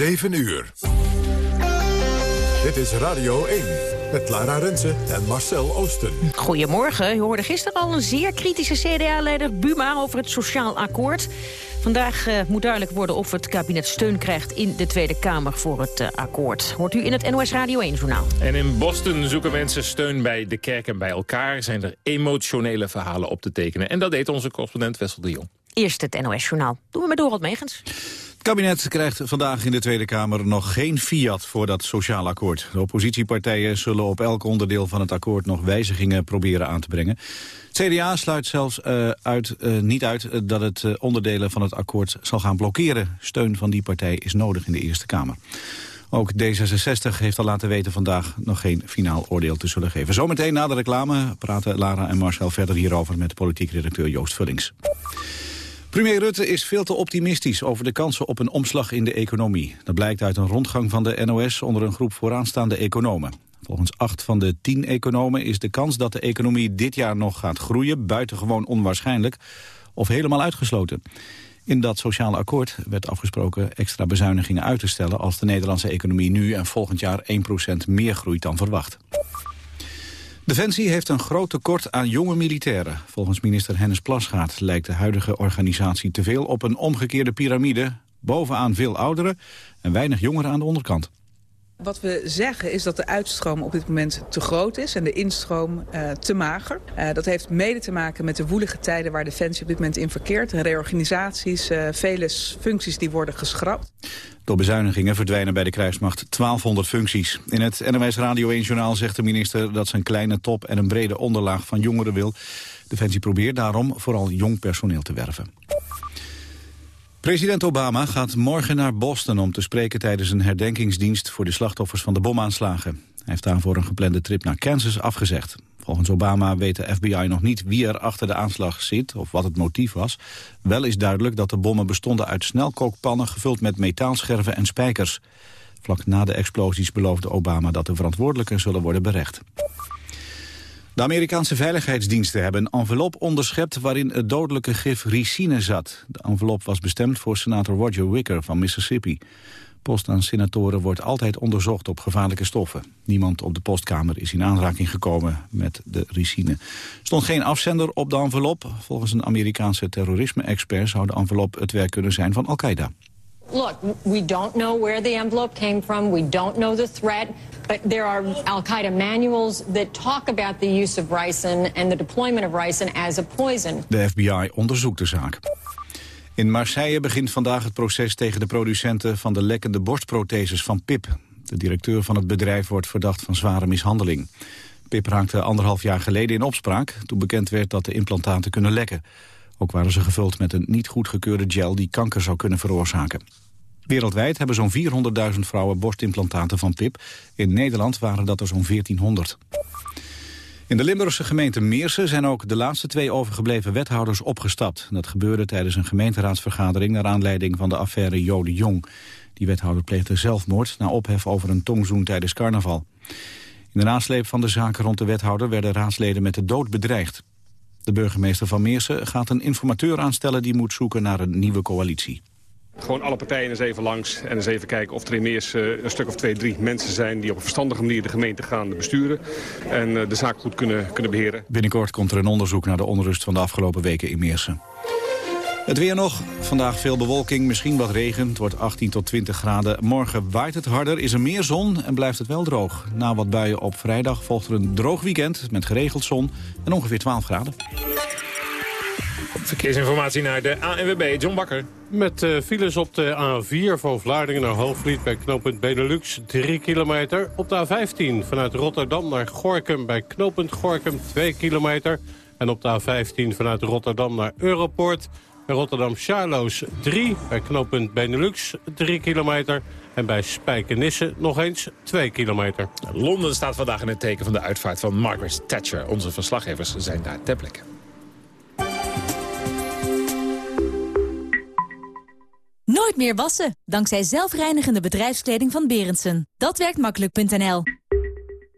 7 uur. Dit is Radio 1 met Lara Rensen en Marcel Oosten. Goedemorgen. Je hoorde gisteren al een zeer kritische CDA-leider Buma over het sociaal akkoord. Vandaag uh, moet duidelijk worden of het kabinet steun krijgt in de Tweede Kamer voor het uh, akkoord. Hoort u in het NOS Radio 1-journaal. En in Boston zoeken mensen steun bij de kerk en bij elkaar. Zijn er emotionele verhalen op te tekenen. En dat deed onze correspondent Wessel de Jong. Eerst het NOS-journaal. Doen we met Dorot Megens. Het kabinet krijgt vandaag in de Tweede Kamer nog geen fiat voor dat sociaal akkoord. De oppositiepartijen zullen op elk onderdeel van het akkoord nog wijzigingen proberen aan te brengen. Het CDA sluit zelfs uh, uit, uh, niet uit uh, dat het onderdelen van het akkoord zal gaan blokkeren. Steun van die partij is nodig in de Eerste Kamer. Ook D66 heeft al laten weten vandaag nog geen finaal oordeel te zullen geven. Zometeen na de reclame praten Lara en Marcel verder hierover met politiek redacteur Joost Vullings. Premier Rutte is veel te optimistisch over de kansen op een omslag in de economie. Dat blijkt uit een rondgang van de NOS onder een groep vooraanstaande economen. Volgens acht van de tien economen is de kans dat de economie dit jaar nog gaat groeien buitengewoon onwaarschijnlijk of helemaal uitgesloten. In dat sociale akkoord werd afgesproken extra bezuinigingen uit te stellen als de Nederlandse economie nu en volgend jaar 1% meer groeit dan verwacht. Defensie heeft een groot tekort aan jonge militairen. Volgens minister Hennis Plasgaard lijkt de huidige organisatie te veel op een omgekeerde piramide. Bovenaan veel ouderen en weinig jongeren aan de onderkant. Wat we zeggen is dat de uitstroom op dit moment te groot is en de instroom uh, te mager. Uh, dat heeft mede te maken met de woelige tijden waar Defensie op dit moment in verkeert. Reorganisaties, uh, vele functies die worden geschrapt. Door bezuinigingen verdwijnen bij de krijgsmacht 1200 functies. In het NOS Radio 1-journaal zegt de minister dat ze een kleine top en een brede onderlaag van jongeren wil. Defensie probeert daarom vooral jong personeel te werven. President Obama gaat morgen naar Boston om te spreken tijdens een herdenkingsdienst voor de slachtoffers van de bomaanslagen. Hij heeft daarvoor een geplande trip naar Kansas afgezegd. Volgens Obama weet de FBI nog niet wie er achter de aanslag zit of wat het motief was. Wel is duidelijk dat de bommen bestonden uit snelkookpannen gevuld met metaalscherven en spijkers. Vlak na de explosies beloofde Obama dat de verantwoordelijken zullen worden berecht. De Amerikaanse veiligheidsdiensten hebben een envelop onderschept waarin het dodelijke gif ricine zat. De envelop was bestemd voor senator Roger Wicker van Mississippi. Post aan senatoren wordt altijd onderzocht op gevaarlijke stoffen. Niemand op de postkamer is in aanraking gekomen met de ricine. Er stond geen afzender op de envelop. Volgens een Amerikaanse terrorisme-expert zou de envelop het werk kunnen zijn van Al-Qaeda. Look, we don't know where the envelope came from. We don't know the threat. But there are Al-Qaeda manuals that talk about the use of ricin and the deployment of ricin as a poison. De FBI onderzoekt de zaak. In Marseille begint vandaag het proces tegen de producenten van de lekkende borstprotheses van PIP. De directeur van het bedrijf wordt verdacht van zware mishandeling. PIP raakte anderhalf jaar geleden in opspraak toen bekend werd dat de implantaten kunnen lekken. Ook waren ze gevuld met een niet goedgekeurde gel die kanker zou kunnen veroorzaken. Wereldwijd hebben zo'n 400.000 vrouwen borstimplantaten van PIP. In Nederland waren dat er zo'n 1400. In de Limburgse gemeente Meersen zijn ook de laatste twee overgebleven wethouders opgestapt. Dat gebeurde tijdens een gemeenteraadsvergadering naar aanleiding van de affaire Jode Jong. Die wethouder pleegde zelfmoord na ophef over een tongzoen tijdens carnaval. In de nasleep van de zaken rond de wethouder werden raadsleden met de dood bedreigd. De burgemeester van Meersen gaat een informateur aanstellen die moet zoeken naar een nieuwe coalitie. Gewoon alle partijen eens even langs en eens even kijken of er in Meers een stuk of twee, drie mensen zijn... die op een verstandige manier de gemeente gaan besturen en de zaak goed kunnen, kunnen beheren. Binnenkort komt er een onderzoek naar de onrust van de afgelopen weken in Meersen. Het weer nog. Vandaag veel bewolking, misschien wat regen. Het wordt 18 tot 20 graden. Morgen waait het harder, is er meer zon en blijft het wel droog. Na wat buien op vrijdag volgt er een droog weekend met geregeld zon en ongeveer 12 graden. Verkeersinformatie naar de ANWB, John Bakker. Met uh, files op de A4 van Vlaardingen naar Hoogvliet bij knooppunt Benelux 3 kilometer. Op de A15 vanuit Rotterdam naar Gorkum bij knooppunt Gorkum 2 kilometer. En op de A15 vanuit Rotterdam naar Europoort bij Rotterdam-Charloes 3 bij knooppunt Benelux 3 kilometer. En bij Spijkenisse nog eens 2 kilometer. Londen staat vandaag in het teken van de uitvaart van Margaret Thatcher. Onze verslaggevers zijn daar ter plekke. Nooit meer wassen, dankzij zelfreinigende bedrijfskleding van Berendsen. Dat werkt makkelijk.nl.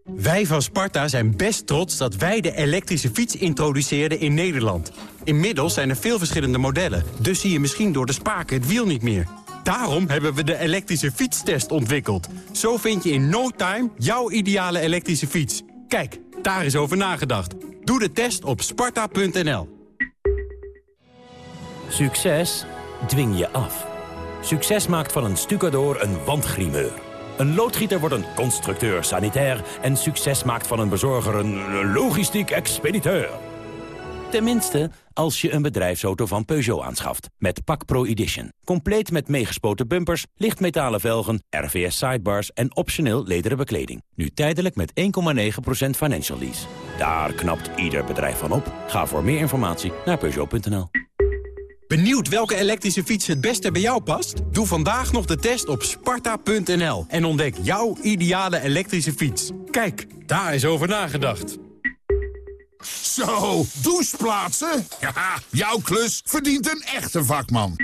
Wij van Sparta zijn best trots dat wij de elektrische fiets introduceerden in Nederland. Inmiddels zijn er veel verschillende modellen, dus zie je misschien door de spaken het wiel niet meer. Daarom hebben we de elektrische fietstest ontwikkeld. Zo vind je in no time jouw ideale elektrische fiets. Kijk, daar is over nagedacht. Doe de test op sparta.nl. Succes dwing je af. Succes maakt van een stucador een wandgrimeur. Een loodgieter wordt een constructeur sanitair... en succes maakt van een bezorger een logistiek expediteur. Tenminste, als je een bedrijfsauto van Peugeot aanschaft. Met Pak Pro Edition. Compleet met meegespoten bumpers, lichtmetalen velgen, RVS sidebars en optioneel lederen bekleding. Nu tijdelijk met 1,9% financial lease. Daar knapt ieder bedrijf van op. Ga voor meer informatie naar Peugeot.nl. Benieuwd welke elektrische fiets het beste bij jou past? Doe vandaag nog de test op sparta.nl en ontdek jouw ideale elektrische fiets. Kijk, daar is over nagedacht. Zo, doucheplaatsen? Ja, jouw klus verdient een echte vakman.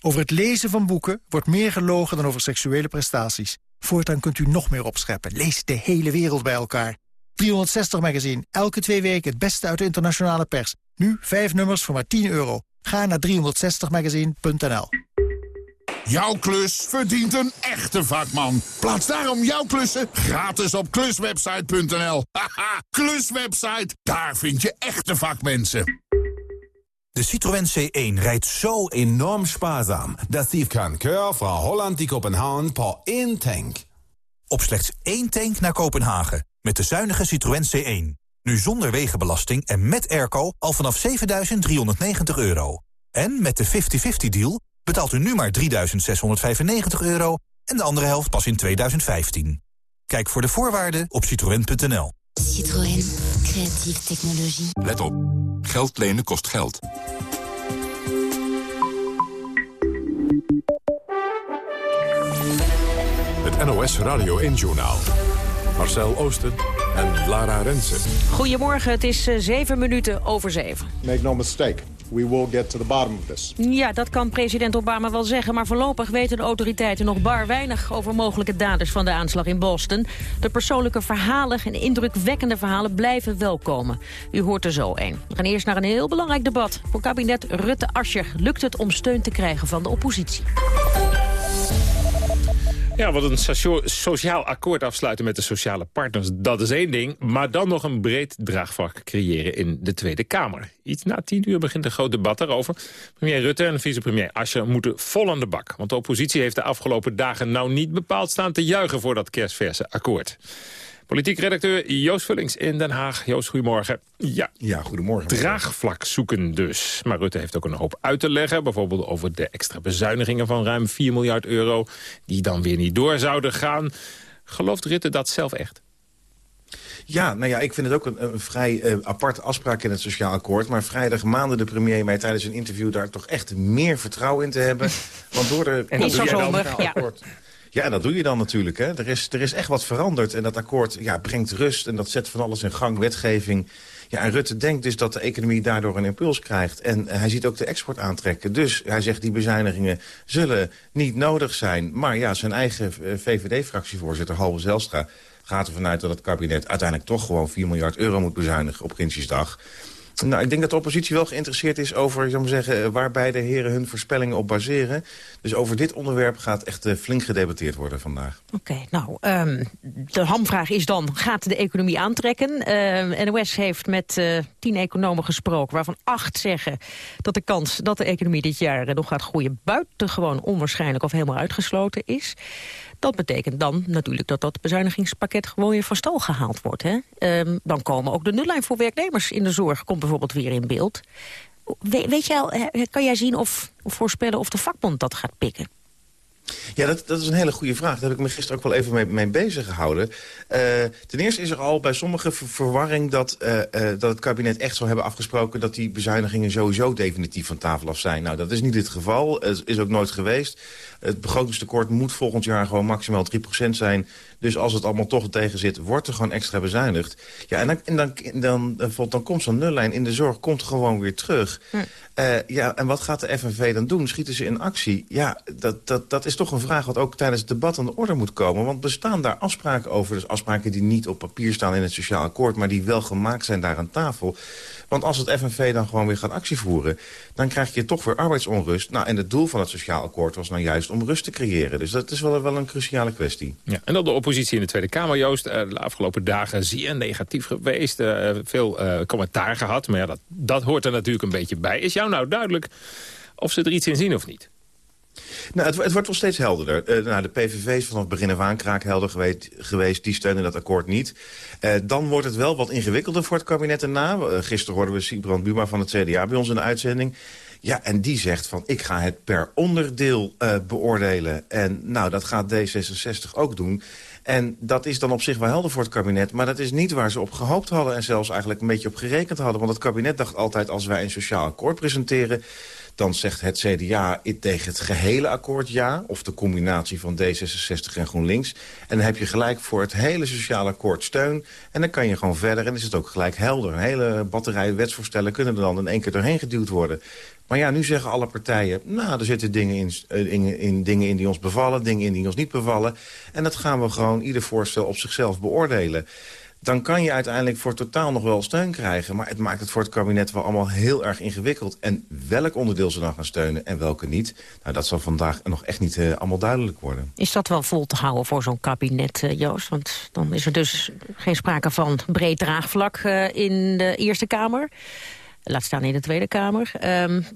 Over het lezen van boeken wordt meer gelogen dan over seksuele prestaties. Voortaan kunt u nog meer opscheppen. Lees de hele wereld bij elkaar. 360 Magazine, elke twee weken het beste uit de internationale pers. Nu vijf nummers voor maar 10 euro. Ga naar 360magazine.nl. Jouw klus verdient een echte vakman. Plaats daarom jouw klussen gratis op kluswebsite.nl. Haha, kluswebsite, daar vind je echte vakmensen. De Citroën C1 rijdt zo enorm spaarzaam... dat die kan keur van Holland die Kopenhagen per één tank. Op slechts één tank naar Kopenhagen. Met de zuinige Citroën C1. Nu zonder wegenbelasting en met airco al vanaf 7.390 euro. En met de 50-50-deal betaalt u nu maar 3.695 euro... en de andere helft pas in 2015. Kijk voor de voorwaarden op citroën.nl. Citroën. Creatieve technologie. Let op. Geld lenen kost geld. Het NOS Radio 1-journaal. Marcel Oosten en Lara Rensen. Goedemorgen, het is uh, zeven minuten over zeven. Make no mistake. We will get to the bottom of this. Ja, dat kan president Obama wel zeggen, maar voorlopig weten de autoriteiten nog bar weinig over mogelijke daders van de aanslag in Boston. De persoonlijke verhalen en indrukwekkende verhalen blijven wel komen. U hoort er zo een. We gaan eerst naar een heel belangrijk debat. Voor kabinet Rutte-Ascher lukt het om steun te krijgen van de oppositie. Ja, wat een sociaal akkoord afsluiten met de sociale partners, dat is één ding. Maar dan nog een breed draagvlak creëren in de Tweede Kamer. Iets na tien uur begint een groot debat daarover. Premier Rutte en vicepremier Ascher moeten vol aan de bak. Want de oppositie heeft de afgelopen dagen nou niet bepaald staan te juichen voor dat kerstverse akkoord. Politiek redacteur Joost Vullings in Den Haag. Joost, goedemorgen. Ja, ja goedemorgen. Draagvlak zoeken dus. Maar Rutte heeft ook een hoop uit te leggen. Bijvoorbeeld over de extra bezuinigingen van ruim 4 miljard euro... die dan weer niet door zouden gaan. Gelooft Rutte dat zelf echt? Ja, nou ja, ik vind het ook een, een vrij uh, aparte afspraak in het sociaal akkoord. Maar vrijdag maande de premier mij tijdens een interview daar toch echt meer vertrouwen in te hebben. Want door de... En zo zomer, ja. Ja, dat doe je dan natuurlijk. Hè. Er, is, er is echt wat veranderd en dat akkoord ja, brengt rust... en dat zet van alles in gang, wetgeving. Ja, en Rutte denkt dus dat de economie daardoor een impuls krijgt. En hij ziet ook de export aantrekken. Dus hij zegt die bezuinigingen zullen niet nodig zijn. Maar ja, zijn eigen eh, VVD-fractievoorzitter Halve Zelstra gaat ervan uit dat het kabinet uiteindelijk toch gewoon 4 miljard euro moet bezuinigen op Prinsjesdag. Nou, ik denk dat de oppositie wel geïnteresseerd is over zou zeggen, waar beide heren hun voorspellingen op baseren. Dus over dit onderwerp gaat echt uh, flink gedebatteerd worden vandaag. Oké, nou, um, de hamvraag is dan, gaat de economie aantrekken? Uh, ehm, NOS heeft met uh, tien economen gesproken, waarvan acht zeggen dat de kans dat de economie dit jaar nog gaat groeien buitengewoon onwaarschijnlijk of helemaal uitgesloten is. Dat betekent dan natuurlijk dat dat bezuinigingspakket gewoon weer van stal gehaald wordt. Hè? Um, dan komen ook de nullijn voor werknemers in de zorg komt bijvoorbeeld weer in beeld. We, weet jij kan jij zien of voorspellen of de vakbond dat gaat pikken? Ja, dat, dat is een hele goede vraag. Daar heb ik me gisteren ook wel even mee, mee bezig gehouden. Uh, ten eerste is er al bij sommigen verwarring dat, uh, uh, dat het kabinet echt zou hebben afgesproken... dat die bezuinigingen sowieso definitief van tafel af zijn. Nou, dat is niet het geval. Het is ook nooit geweest. Het begrotingstekort moet volgend jaar gewoon maximaal 3% zijn. Dus als het allemaal toch tegen zit, wordt er gewoon extra bezuinigd. Ja, en dan, en dan, dan, dan, dan komt zo'n nullijn in de zorg komt gewoon weer terug. Hm. Ja, en wat gaat de FNV dan doen? Schieten ze in actie? Ja, dat, dat, dat is toch een vraag wat ook tijdens het debat aan de orde moet komen. Want bestaan daar afspraken over? Dus afspraken die niet op papier staan in het sociaal akkoord... maar die wel gemaakt zijn daar aan tafel. Want als het FNV dan gewoon weer gaat actie voeren... dan krijg je toch weer arbeidsonrust. Nou, en het doel van het sociaal akkoord was nou juist om rust te creëren. Dus dat is wel, wel een cruciale kwestie. Ja, en dan de oppositie in de Tweede Kamer, Joost. Uh, de afgelopen dagen zeer negatief geweest. Uh, veel uh, commentaar gehad. Maar ja, dat, dat hoort er natuurlijk een beetje bij. Is jou nou duidelijk of ze er iets in zien of niet? Nou, het, wordt wel steeds helderder. Uh, nou, de PVV is vanaf het begin af aan kraakhelder geweest, geweest. Die steunen dat akkoord niet. Uh, dan wordt het wel wat ingewikkelder voor het kabinet erna. Uh, gisteren hoorden we Siebrand Buma van het CDA bij ons in de uitzending. Ja, en die zegt van ik ga het per onderdeel beoordelen. En nou, dat gaat D66 ook doen. En dat is dan op zich wel helder voor het kabinet. Maar dat is niet waar ze op gehoopt hadden en zelfs eigenlijk een beetje op gerekend hadden. Want het kabinet dacht altijd als wij een sociaal akkoord presenteren dan zegt het CDA tegen het gehele akkoord ja... of de combinatie van D66 en GroenLinks. En dan heb je gelijk voor het hele sociale akkoord steun. En dan kan je gewoon verder en is het ook gelijk helder. Een hele batterij wetsvoorstellen kunnen er dan in één keer doorheen geduwd worden. Maar ja, nu zeggen alle partijen... nou, er zitten dingen in, eh, in, in, dingen in die ons bevallen, dingen in die ons niet bevallen. En dat gaan we gewoon ieder voorstel op zichzelf beoordelen dan kan je uiteindelijk voor totaal nog wel steun krijgen. Maar het maakt het voor het kabinet wel allemaal heel erg ingewikkeld. En welk onderdeel ze dan gaan steunen en welke niet... Nou, dat zal vandaag nog echt niet uh, allemaal duidelijk worden. Is dat wel vol te houden voor zo'n kabinet, uh, Joost? Want dan is er dus geen sprake van breed draagvlak uh, in de Eerste Kamer. Laat staan in de Tweede Kamer. Um,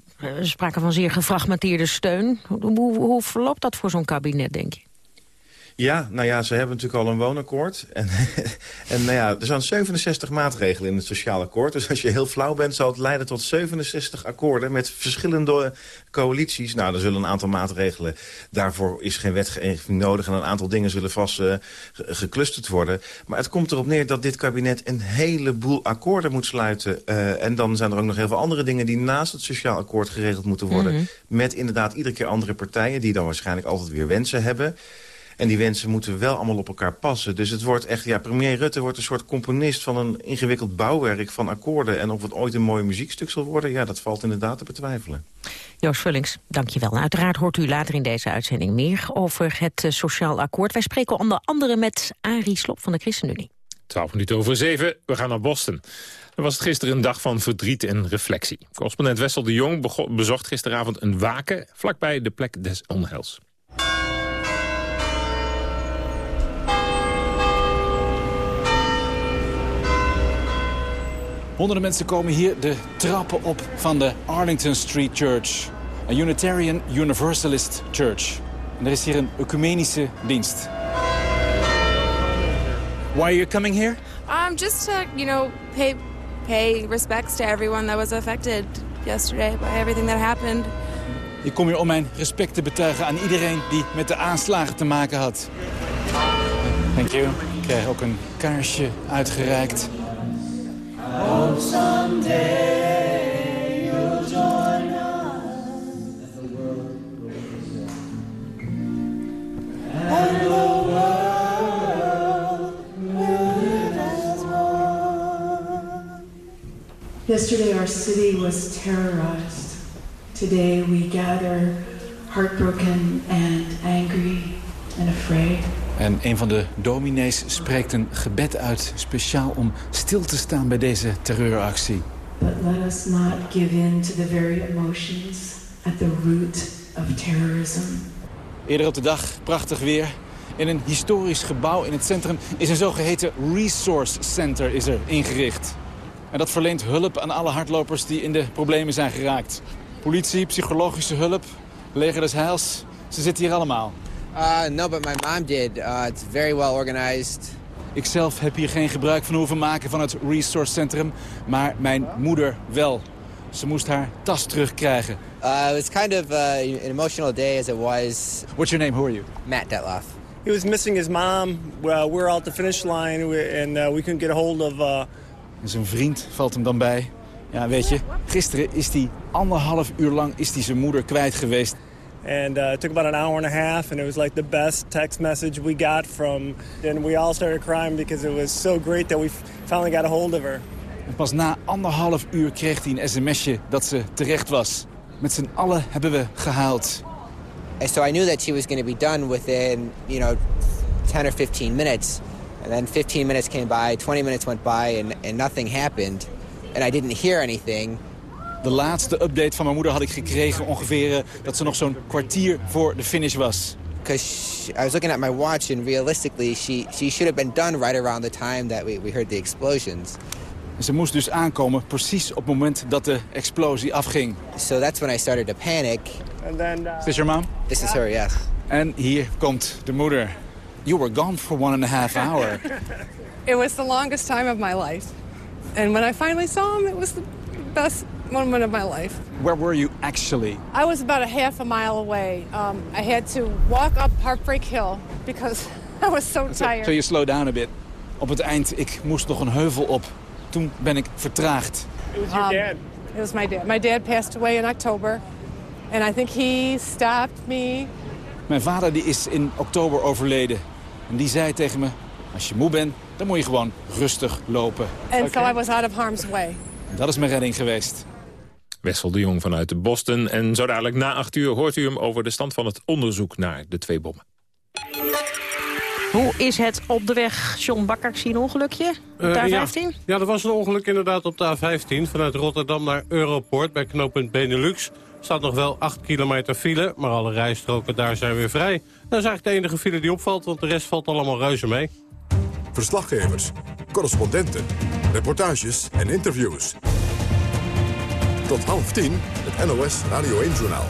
sprake van zeer gefragmenteerde steun. Hoe, hoe verloopt dat voor zo'n kabinet, denk je? Ja, nou ja, ze hebben natuurlijk al een woonakkoord. En, en nou ja, er zijn 67 maatregelen in het sociaal akkoord. Dus als je heel flauw bent, zal het leiden tot 67 akkoorden... met verschillende coalities. Nou, er zullen een aantal maatregelen... daarvoor is geen wetgeving nodig... en een aantal dingen zullen vast uh, geclusterd worden. Maar het komt erop neer dat dit kabinet een heleboel akkoorden moet sluiten. Uh, en dan zijn er ook nog heel veel andere dingen... die naast het sociaal akkoord geregeld moeten worden. Mm -hmm. Met inderdaad iedere keer andere partijen... die dan waarschijnlijk altijd weer wensen hebben... En die wensen moeten wel allemaal op elkaar passen. Dus het wordt echt, ja, premier Rutte wordt een soort componist van een ingewikkeld bouwwerk van akkoorden. En of het ooit een mooi muziekstuk zal worden, ja, dat valt inderdaad te betwijfelen. Joost Vullings, dankjewel. Uiteraard hoort u later in deze uitzending meer over het uh, sociaal akkoord. Wij spreken onder andere met Arie Slop van de ChristenUnie. 12 minuten over 7, we gaan naar Boston. Er was het gisteren een dag van verdriet en reflectie. Correspondent Wessel de Jong bezocht gisteravond een waken... vlakbij de plek des onheils. Honderden mensen komen hier de trappen op van de Arlington Street Church. Een Unitarian Universalist Church. En er is hier een ecumenische dienst. Why are you coming here? Um, just to, you know, pay, pay respects to everyone that was affected yesterday by everything that happened. Ik kom hier om mijn respect te betuigen aan iedereen die met de aanslagen te maken had. Thank you. Ik krijg ook een kaarsje uitgereikt. Hope someday you'll join us. And the world will live as one. Yesterday our city was terrorized. Today we gather heartbroken and angry and afraid. En een van de dominees spreekt een gebed uit... speciaal om stil te staan bij deze terreuractie. But let us not give in to the very emotions at the root of terrorism. Eerder op de dag, prachtig weer. In een historisch gebouw in het centrum is een zogeheten resource center is er ingericht. En dat verleent hulp aan alle hardlopers die in de problemen zijn geraakt. Politie, psychologische hulp, leger des heils, ze zitten hier allemaal. Uh, no, but my mom did. Uh, it's very well organized. Ik zelf heb hier geen gebruik van hoeven maken van het resource centrum, maar mijn moeder wel. Ze moest haar tas terugkrijgen. Uh, it was kind of uh, an emotional day as it was. What's your name? Who are you? Matt Detloff. He was missing his mom. Well, we're at the finish line and uh, we couldn't get a hold of... Uh... Zijn vriend valt hem dan bij. Ja, weet je, gisteren is hij anderhalf uur lang is hij zijn moeder kwijt geweest. And uh, it took about an hour and a half, and it was like the best text message we got from. And we all started crying because it was so great that we finally got a hold of her. En pas na anderhalf uur kreeg hij een sms'je dat ze terecht was. Met z'n allen hebben we gehaald. And so I knew that she was going to be done within, you know, 10 or 15 minutes. And then 15 minutes came by, 20 minutes went by, and, and nothing happened. And I didn't hear anything. De laatste update van mijn moeder had ik gekregen ongeveer uh, dat ze nog zo'n kwartier voor de finish was. Because I was looking at my watch and realistically she, she should have been done right around the time that we, we heard the explosions. Ze moest dus aankomen precies op het moment dat de explosie afging. So that's when I started to panic. And then, uh, Is this your mom? This is her, yes. En hier komt de moeder. You were gone for one and a half hour. It was the longest time of my life. And when I finally saw him, it was the best moment of my life. Where were you actually? I was about a half a mile away. Um, I had to walk up Heartbreak Hill because I was so tired. So you slow down a bit. Op het eind, ik moest nog een heuvel op. Toen ben ik vertraagd. It was your Um, dad. It was my dad. My dad passed away in October. And I think he stopped me. Mijn vader die is in oktober overleden. En die zei tegen me, als je moe bent, dan moet je gewoon rustig lopen. And so I was out of harm's way. Dat is mijn redding geweest. Wessel de Jong vanuit Boston. En zo dadelijk na acht uur hoort u hem over de stand van het onderzoek naar de twee bommen. Hoe is het op de weg, John Bakker? Ik zie een ongelukje. Op de Eh, ja. A15? Ja, er was een ongeluk inderdaad op de A15 vanuit Rotterdam naar Europoort bij knooppunt Benelux. staat nog wel 8 kilometer file, maar alle rijstroken daar zijn weer vrij. Dat is eigenlijk de enige file die opvalt, want de rest valt allemaal reuze mee. Verslaggevers, correspondenten, reportages en interviews. Tot half tien, het NOS Radio 1-journaal.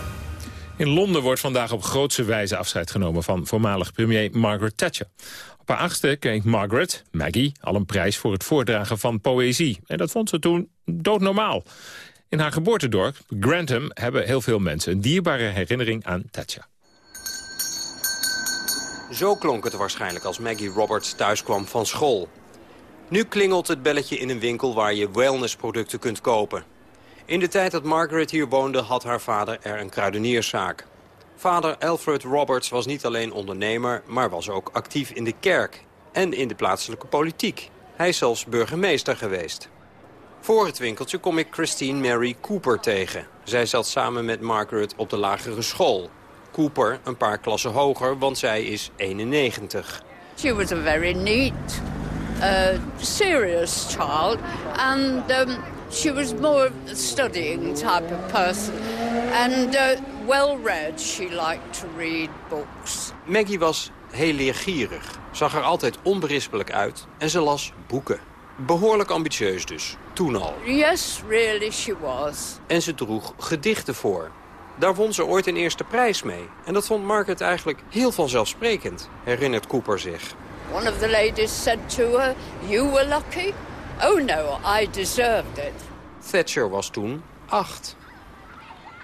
In Londen wordt vandaag op grootse wijze afscheid genomen van voormalig premier Margaret Thatcher. Op haar achtste kreeg Margaret, Maggie, al een prijs voor het voordragen van poëzie. En dat vond ze toen doodnormaal. In haar geboortedorp, Grantham, hebben heel veel mensen een dierbare herinnering aan Thatcher. Zo klonk het waarschijnlijk als Maggie Roberts thuiskwam van school. Nu klingelt het belletje in een winkel waar je wellnessproducten kunt kopen. In de tijd dat Margaret hier woonde had haar vader er een kruidenierszaak. Vader Alfred Roberts was niet alleen ondernemer, maar was ook actief in de kerk en in de plaatselijke politiek. Hij is zelfs burgemeester geweest. Voor het winkeltje kom ik Christine Mary Cooper tegen. Zij zat samen met Margaret op de lagere school. Cooper een paar klassen hoger, want zij is 91. She was a very neat, uh, serious child, and um, she was more a studying type of person. And uh, well read, she liked to read books. Maggie was heel leergierig, zag er altijd onberispelijk uit en ze las boeken. Behoorlijk ambitieus dus, toen al. Yes, really, she was. En ze droeg gedichten voor. Daar won ze ooit een eerste prijs mee. En dat vond Margaret eigenlijk heel vanzelfsprekend, herinnert Cooper zich. One of the ladies said to her, You were lucky? Oh no, I deserved it. Thatcher was toen acht.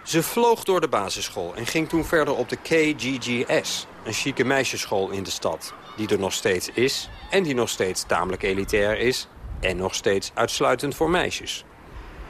Ze vloog door de basisschool en ging toen verder op de KGGS, een chique meisjesschool in de stad. Die er nog steeds is en die nog steeds tamelijk elitair is en nog steeds uitsluitend voor meisjes.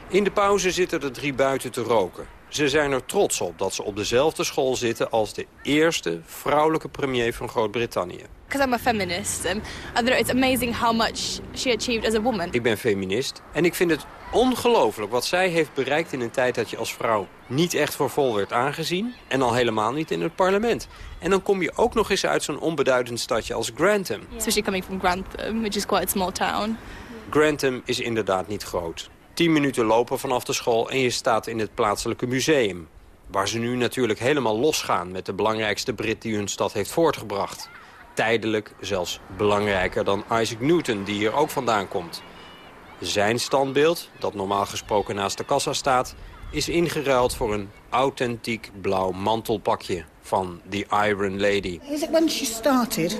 In de pauze zitten de drie buiten te roken. Ze zijn er trots op dat ze op dezelfde school zitten als de eerste vrouwelijke premier van Groot-Brittannië. Because I'm a feminist, um, thought it's amazing how much she achieved as a woman. Ik ben feminist en ik vind het ongelooflijk wat zij heeft bereikt in een tijd dat je als vrouw niet echt voor vol werd aangezien. En al helemaal niet in het parlement. En dan kom je ook nog eens uit zo'n onbeduidend stadje als Grantham. Especially coming from Grantham, which is quite a small town. Grantham is inderdaad niet groot. 10 minuten lopen vanaf de school en je staat in het plaatselijke museum. Waar ze nu natuurlijk helemaal losgaan met de belangrijkste Brit die hun stad heeft voortgebracht. Tijdelijk zelfs belangrijker dan Isaac Newton, die hier ook vandaan komt. Zijn standbeeld, dat normaal gesproken naast de kassa staat... is ingeruild voor een authentiek blauw mantelpakje van The Iron Lady. Is it when she started?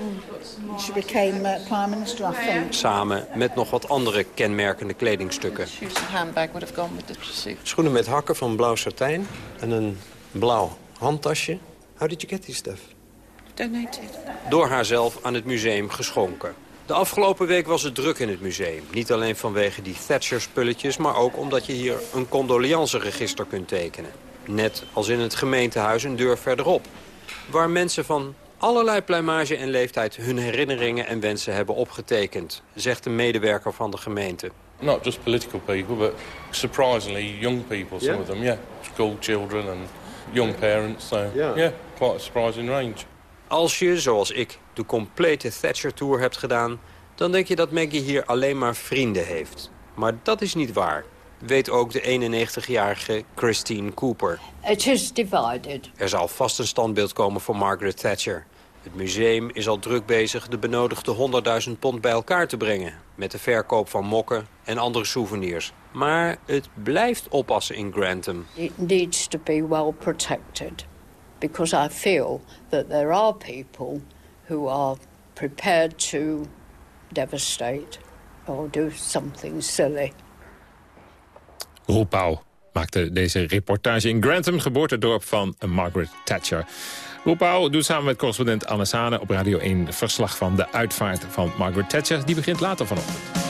She became uh, prime minister, I think. Samen met nog wat andere kenmerkende kledingstukken. Whose handbag would have gone with the pursuit? Schoenen met hakken van blauw satijn en een blauw handtasje. How did you get this stuff? Donated. Door haarzelf aan het museum geschonken. De afgelopen week was het druk in het museum. Niet alleen vanwege die Thatcher-spulletjes, maar ook omdat je hier een condoleanceregister kunt tekenen. Net als in het gemeentehuis een deur verderop. Waar mensen van allerlei pluimage en leeftijd hun herinneringen en wensen hebben opgetekend, zegt een medewerker van de gemeente. Not just political people, but surprisingly young people, some Yeah? of them, yeah. School children and young parents, so Yeah. yeah, quite a surprising range. Als je, zoals ik, de complete Thatcher-tour hebt gedaan... dan denk je dat Maggie hier alleen maar vrienden heeft. Maar dat is niet waar. Weet ook de 91-jarige Christine Cooper. It is divided. Er zal vast een standbeeld komen voor Margaret Thatcher. Het museum is al druk bezig de benodigde 100.000 pond bij elkaar te brengen... met de verkoop van mokken en andere souvenirs. Maar het blijft oppassen in Grantham. It needs to be well protected because I feel that there are people who are prepared to devastate or do something silly. Roel Pauw maakte deze reportage in Grantham, geboortedorp van Margaret Thatcher. Roel Pauw doet samen met correspondent Anne Sane op Radio 1 verslag van de uitvaart van Margaret Thatcher. Die begint later vanochtend.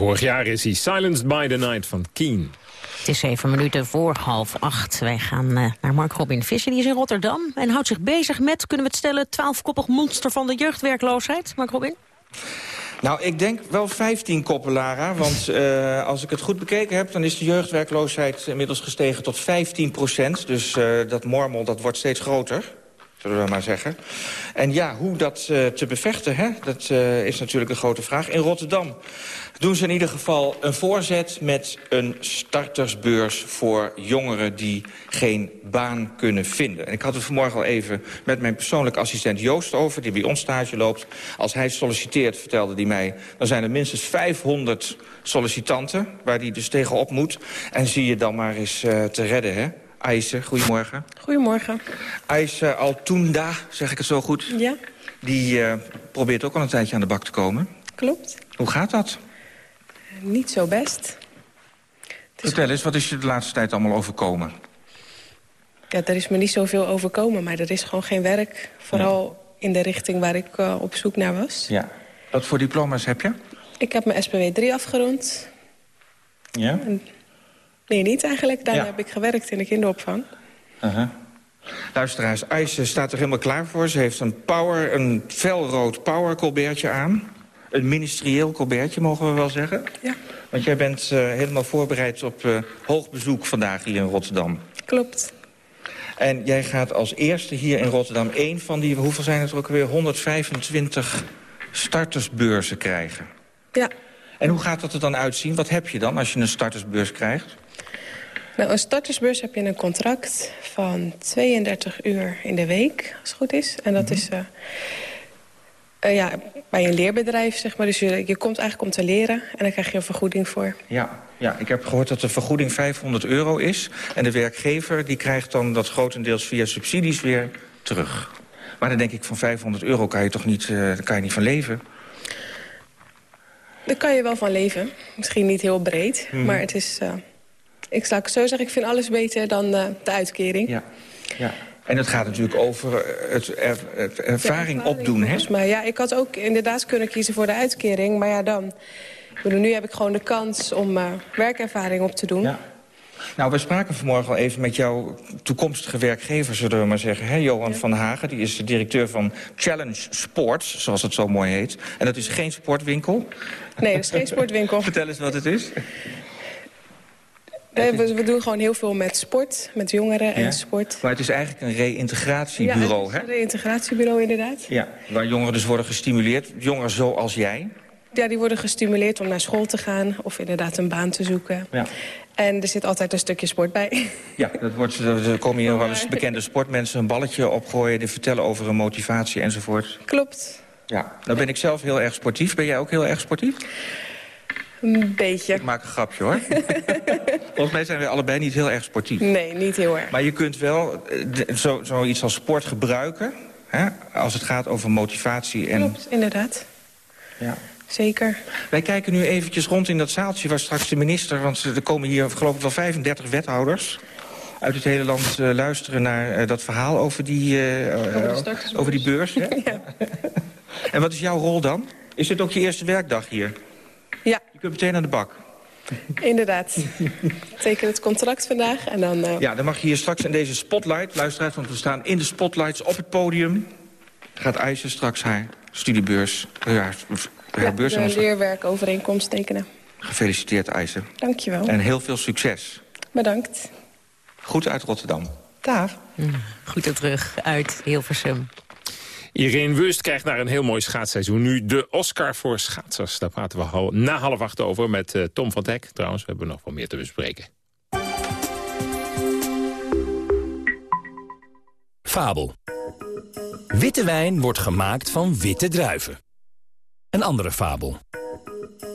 Vorig jaar is hij Silenced by the Night van Keen. Het is zeven minuten voor half acht. Wij gaan eh, naar Mark Robin Visser, die is in Rotterdam... en houdt zich bezig met, kunnen we het stellen... twaalfkoppig monster van de jeugdwerkloosheid. Mark Robin? Nou, ik denk wel 15 koppen, Lara. Want eh, als ik het goed bekeken heb... dan is de jeugdwerkloosheid inmiddels gestegen tot 15 procent. Dus eh, dat mormel dat wordt steeds groter. zullen we maar zeggen. En ja, hoe dat eh, te bevechten, hè? dat eh, is natuurlijk een grote vraag. In Rotterdam doen ze in ieder geval een voorzet met een startersbeurs voor jongeren die geen baan kunnen vinden. En ik had het vanmorgen al even met mijn persoonlijke assistent Joost over, die bij ons stage loopt. Als hij solliciteert, vertelde hij mij, dan zijn er minstens 500 sollicitanten waar hij dus tegenop moet. En zie je dan maar eens eh, te redden, hè? Aise, goedemorgen. Goedemorgen. Aise Altunda, zeg ik het zo goed? Ja, Die eh, probeert ook al een tijdje aan de bak te komen. klopt. Hoe gaat dat? Niet zo best. Vertel eens, wat is je de laatste tijd allemaal overkomen? Ja, er is me niet zoveel overkomen, maar er is gewoon geen werk. Vooral in de richting waar ik eh, op zoek naar was. Ja. Wat voor diploma's heb je? Ik heb mijn SPW 3 afgerond. Ja? Nee, niet eigenlijk. Daarna Ja. heb ik gewerkt in de kinderopvang. Uh-huh. Luisteraars, IJs staat er helemaal klaar voor. Ze heeft een, power, een felrood power colbertje aan. Een ministerieel colbertje, mogen we wel zeggen. Ja. Want jij bent eh, helemaal voorbereid op eh, hoog bezoek vandaag hier in Rotterdam. Klopt. En jij gaat als eerste hier in Rotterdam één van die... hoeveel zijn het er ook weer? 125 startersbeurzen krijgen. Ja. En hoe gaat dat er dan uitzien? Wat heb je dan als je een startersbeurs krijgt? Nou, een startersbeurs heb je een contract van 32 uur in de week, als het goed is. En dat is eh, eh, ja, bij een leerbedrijf, zeg maar. Dus je, je komt eigenlijk om te leren en dan krijg je een vergoeding voor. Ja, ja, ik heb gehoord dat de vergoeding 500 euro is. En de werkgever die krijgt dan dat grotendeels via subsidies weer terug. Maar dan denk ik, van 500 euro kan je toch niet, eh, kan je niet van leven? Daar kan je wel van leven. Misschien niet heel breed, Mhm. maar het is... eh, ik zal ik zo zeggen, ik vind alles beter dan de uitkering. Ja. ja. En het gaat natuurlijk over eh, het, er- het ervaring opdoen, hè? Volgens mij, ja, ik had ook inderdaad kunnen kiezen voor de uitkering. Maar ja, dan... Ik bedoel, nu heb ik gewoon de kans om eh, werkervaring op te doen. Ja. Nou, we spraken vanmorgen al even met jouw toekomstige werkgever, zullen we maar zeggen. Hè? Johan van Hagen, die is de directeur van Challenge Sports, zoals het zo mooi heet. En dat is geen sportwinkel. Nee, dat is geen sportwinkel. Vertel eens wat het is. Nee, we, we doen gewoon heel veel met sport, met jongeren en Ja. sport. Maar het is eigenlijk een reïntegratiebureau, ja, hè? een integratiebureau inderdaad. Ja, waar jongeren dus worden gestimuleerd. Jongeren zoals jij. Ja, die worden gestimuleerd om naar school te gaan of inderdaad een baan te zoeken. Ja. En er zit altijd een stukje sport bij. Ja, dat wordt, er komen hier wel eens bekende sportmensen een balletje opgooien... die vertellen over hun motivatie enzovoort. Klopt. Ja, nou ben ik zelf heel erg sportief. Ben jij ook heel erg sportief? Een beetje. Ik maak een grapje, hoor. Volgens mij zijn we allebei niet heel erg sportief. Nee, niet heel erg. Maar je kunt wel eh, zo- zoiets als sport gebruiken... Hè, als het gaat over motivatie en... Klopt, inderdaad. Ja. Zeker. Wij kijken nu eventjes rond in dat zaaltje waar straks de minister... want er komen hier geloof ik wel 35 wethouders uit het hele land eh, luisteren naar eh, dat verhaal over die, Over die beurs. Hè? En wat is jouw rol dan? Is dit ook je eerste werkdag hier? Ja. Je kunt meteen aan de bak. Inderdaad. Ik teken het contract vandaag en dan... eh, Ja, dan mag je hier straks in deze spotlight, luisteraars... want we staan in de spotlights op het podium... gaat IJzer straks haar studiebeurs, haar, haar ja, beurs ons- leerwerkovereenkomst tekenen. Gefeliciteerd, IJzer. Dankjewel. En heel veel succes. Bedankt. Goed uit Rotterdam. Dag. Goed er terug uit Hilversum. Irene Wust krijgt naar een heel mooi schaatsseizoen nu de Oscar voor schaatsers. Daar praten we na half acht over met eh, Tom van Dek. Trouwens, we hebben nog wel meer te bespreken. Fabel. Witte wijn wordt gemaakt van witte druiven. Een andere fabel.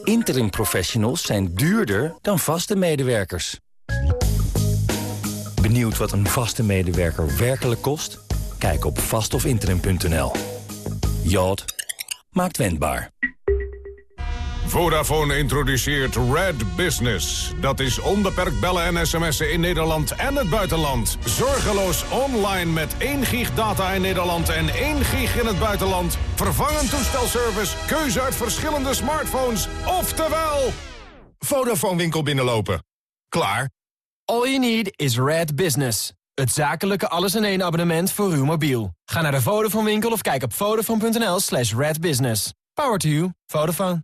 Interim professionals zijn duurder dan vaste medewerkers. Benieuwd wat een vaste medewerker werkelijk kost? Kijk op vastofinterim.nl. Jod maakt wendbaar. Vodafone introduceert Red Business. Dat is onbeperkt bellen en sms'en in Nederland en het buitenland. Zorgeloos online met 1 gig data in Nederland en 1 gig in het buitenland. Vervangend toestelservice, keuze uit verschillende smartphones. Oftewel... Vodafone winkel binnenlopen. Klaar. All you need is Red Business. Het zakelijke alles-in-één abonnement voor uw mobiel. Ga naar de Vodafone winkel of kijk op vodafone.nl slash redbusiness. Power to you. Vodafone.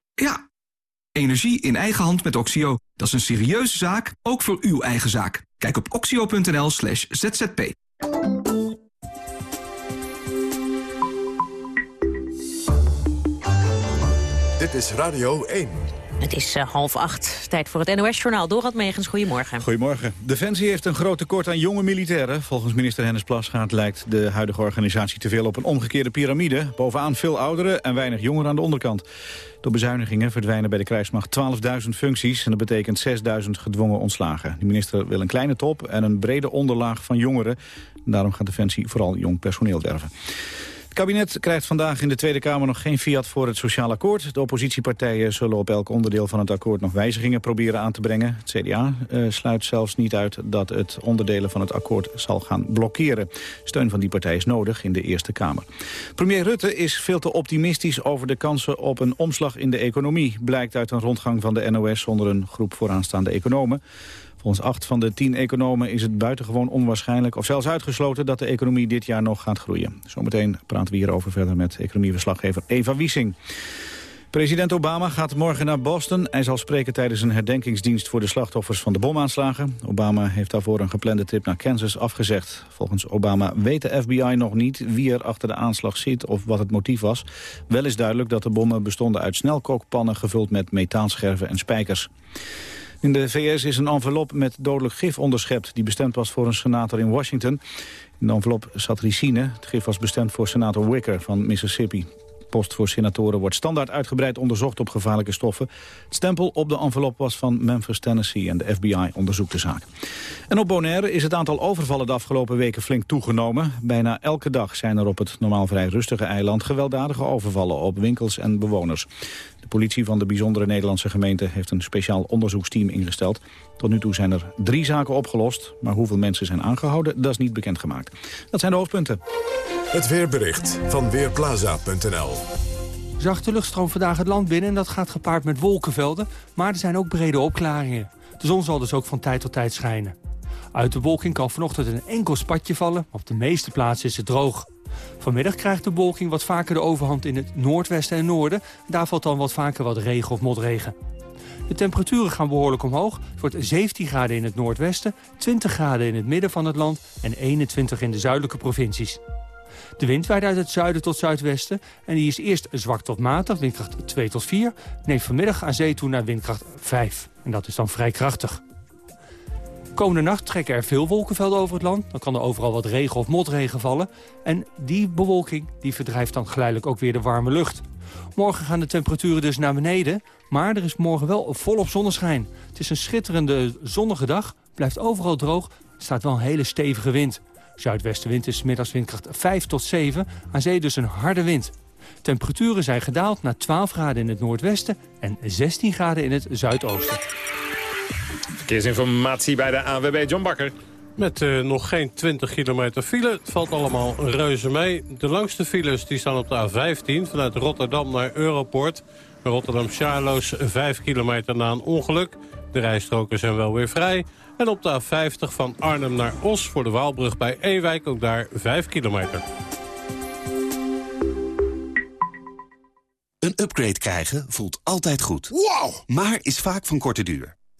Ja, energie in eigen hand met Oxio. Dat is een serieuze zaak, ook voor uw eigen zaak. Kijk op oxio.nl slash zzp. Dit is Radio 1. Het is eh, half acht. Tijd voor het NOS-journaal. Dorad Megens, goedemorgen. Goedemorgen. Defensie heeft een groot tekort aan jonge militairen. Volgens minister Hennis Plasgaard lijkt de huidige organisatie te veel op een omgekeerde piramide. Bovenaan veel ouderen en weinig jongeren aan de onderkant. Door bezuinigingen verdwijnen bij de krijgsmacht 12.000 functies... en dat betekent 6.000 gedwongen ontslagen. De minister wil een kleine top en een brede onderlaag van jongeren. Daarom gaat Defensie vooral jong personeel werven. Het kabinet krijgt vandaag in de Tweede Kamer nog geen fiat voor het sociaal akkoord. De oppositiepartijen zullen op elk onderdeel van het akkoord nog wijzigingen proberen aan te brengen. Het CDA eh, sluit zelfs niet uit dat het onderdelen van het akkoord zal gaan blokkeren. Steun van die partij is nodig in de Eerste Kamer. Premier Rutte is veel te optimistisch over de kansen op een omslag in de economie. Blijkt uit een rondgang van de NOS onder een groep vooraanstaande economen. Volgens acht van de tien economen is het buitengewoon onwaarschijnlijk... of zelfs uitgesloten dat de economie dit jaar nog gaat groeien. Zometeen praten we hierover verder met economieverslaggever Eva Wiesing. President Obama gaat morgen naar Boston. Hij zal spreken tijdens een herdenkingsdienst voor de slachtoffers van de bomaanslagen. Obama heeft daarvoor een geplande trip naar Kansas afgezegd. Volgens Obama weet de FBI nog niet wie er achter de aanslag zit of wat het motief was. Wel is duidelijk dat de bommen bestonden uit snelkookpannen gevuld met metaalscherven en spijkers. In de VS is een envelop met dodelijk gif onderschept... die bestemd was voor een senator in Washington. In de envelop zat ricine. Het gif was bestemd voor senator Wicker van Mississippi. Post voor senatoren wordt standaard uitgebreid onderzocht op gevaarlijke stoffen. Het stempel op de envelop was van Memphis, Tennessee en de FBI onderzoekt de zaak. En op Bonaire is het aantal overvallen de afgelopen weken flink toegenomen. Bijna elke dag zijn er op het normaal vrij rustige eiland gewelddadige overvallen op winkels en bewoners. De politie van de bijzondere Nederlandse gemeente heeft een speciaal onderzoeksteam ingesteld. Tot nu toe zijn er drie zaken opgelost, maar hoeveel mensen zijn aangehouden, dat is niet bekendgemaakt. Dat zijn de hoofdpunten. Het weerbericht van Weerplaza.nl Zachte luchtstroom vandaag het land binnen en dat gaat gepaard met wolkenvelden. Maar er zijn ook brede opklaringen. De zon zal dus ook van tijd tot tijd schijnen. Uit de wolking kan vanochtend een enkel spatje vallen. Op de meeste plaatsen is het droog. Vanmiddag krijgt de wolking wat vaker de overhand in het noordwesten en noorden. Daar valt dan wat vaker wat regen of motregen. De temperaturen gaan behoorlijk omhoog. Het wordt 17 graden in het noordwesten, 20 graden in het midden van het land... en 21 in de zuidelijke provincies. De wind waait uit het zuiden tot zuidwesten en die is eerst zwak tot matig, windkracht 2 tot 4. Neemt vanmiddag aan zee toe naar windkracht 5. En dat is dan vrij krachtig. Komende nacht trekken er veel wolkenvelden over het land. Dan kan er overal wat regen of motregen vallen. En die bewolking die verdrijft dan geleidelijk ook weer de warme lucht. Morgen gaan de temperaturen dus naar beneden. Maar er is morgen wel volop zonneschijn. Het is een schitterende zonnige dag. Blijft overal droog. Staat wel een hele stevige wind. Zuidwestenwind is middags windkracht 5 tot 7. Aan zee dus een harde wind. Temperaturen zijn gedaald naar 12 graden in het noordwesten en 16 graden in het zuidoosten. Verkeersinformatie bij de AWB John Bakker. Met eh, nog geen 20 kilometer file. Het valt allemaal reuze mee. De langste files die staan op de A15 vanuit Rotterdam naar Europort. Bij Rotterdam-Charloes 5 kilometer na een ongeluk. De rijstroken zijn wel weer vrij. En op de A50 van Arnhem naar Os voor de Waalbrug bij Ewijk ook daar 5 kilometer. Een upgrade krijgen voelt altijd goed. Wow! Maar is vaak van korte duur.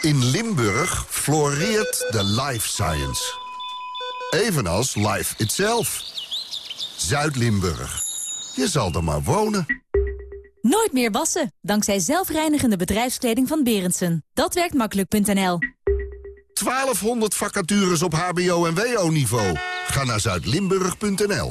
In Limburg floreert de life science. Evenals life itself. Zuid-Limburg. Je zal er maar wonen. Nooit meer wassen, dankzij zelfreinigende bedrijfskleding van Berendsen. Dat werkt makkelijk.nl. 1200 vacatures op hbo- en wo-niveau. Ga naar zuidlimburg.nl.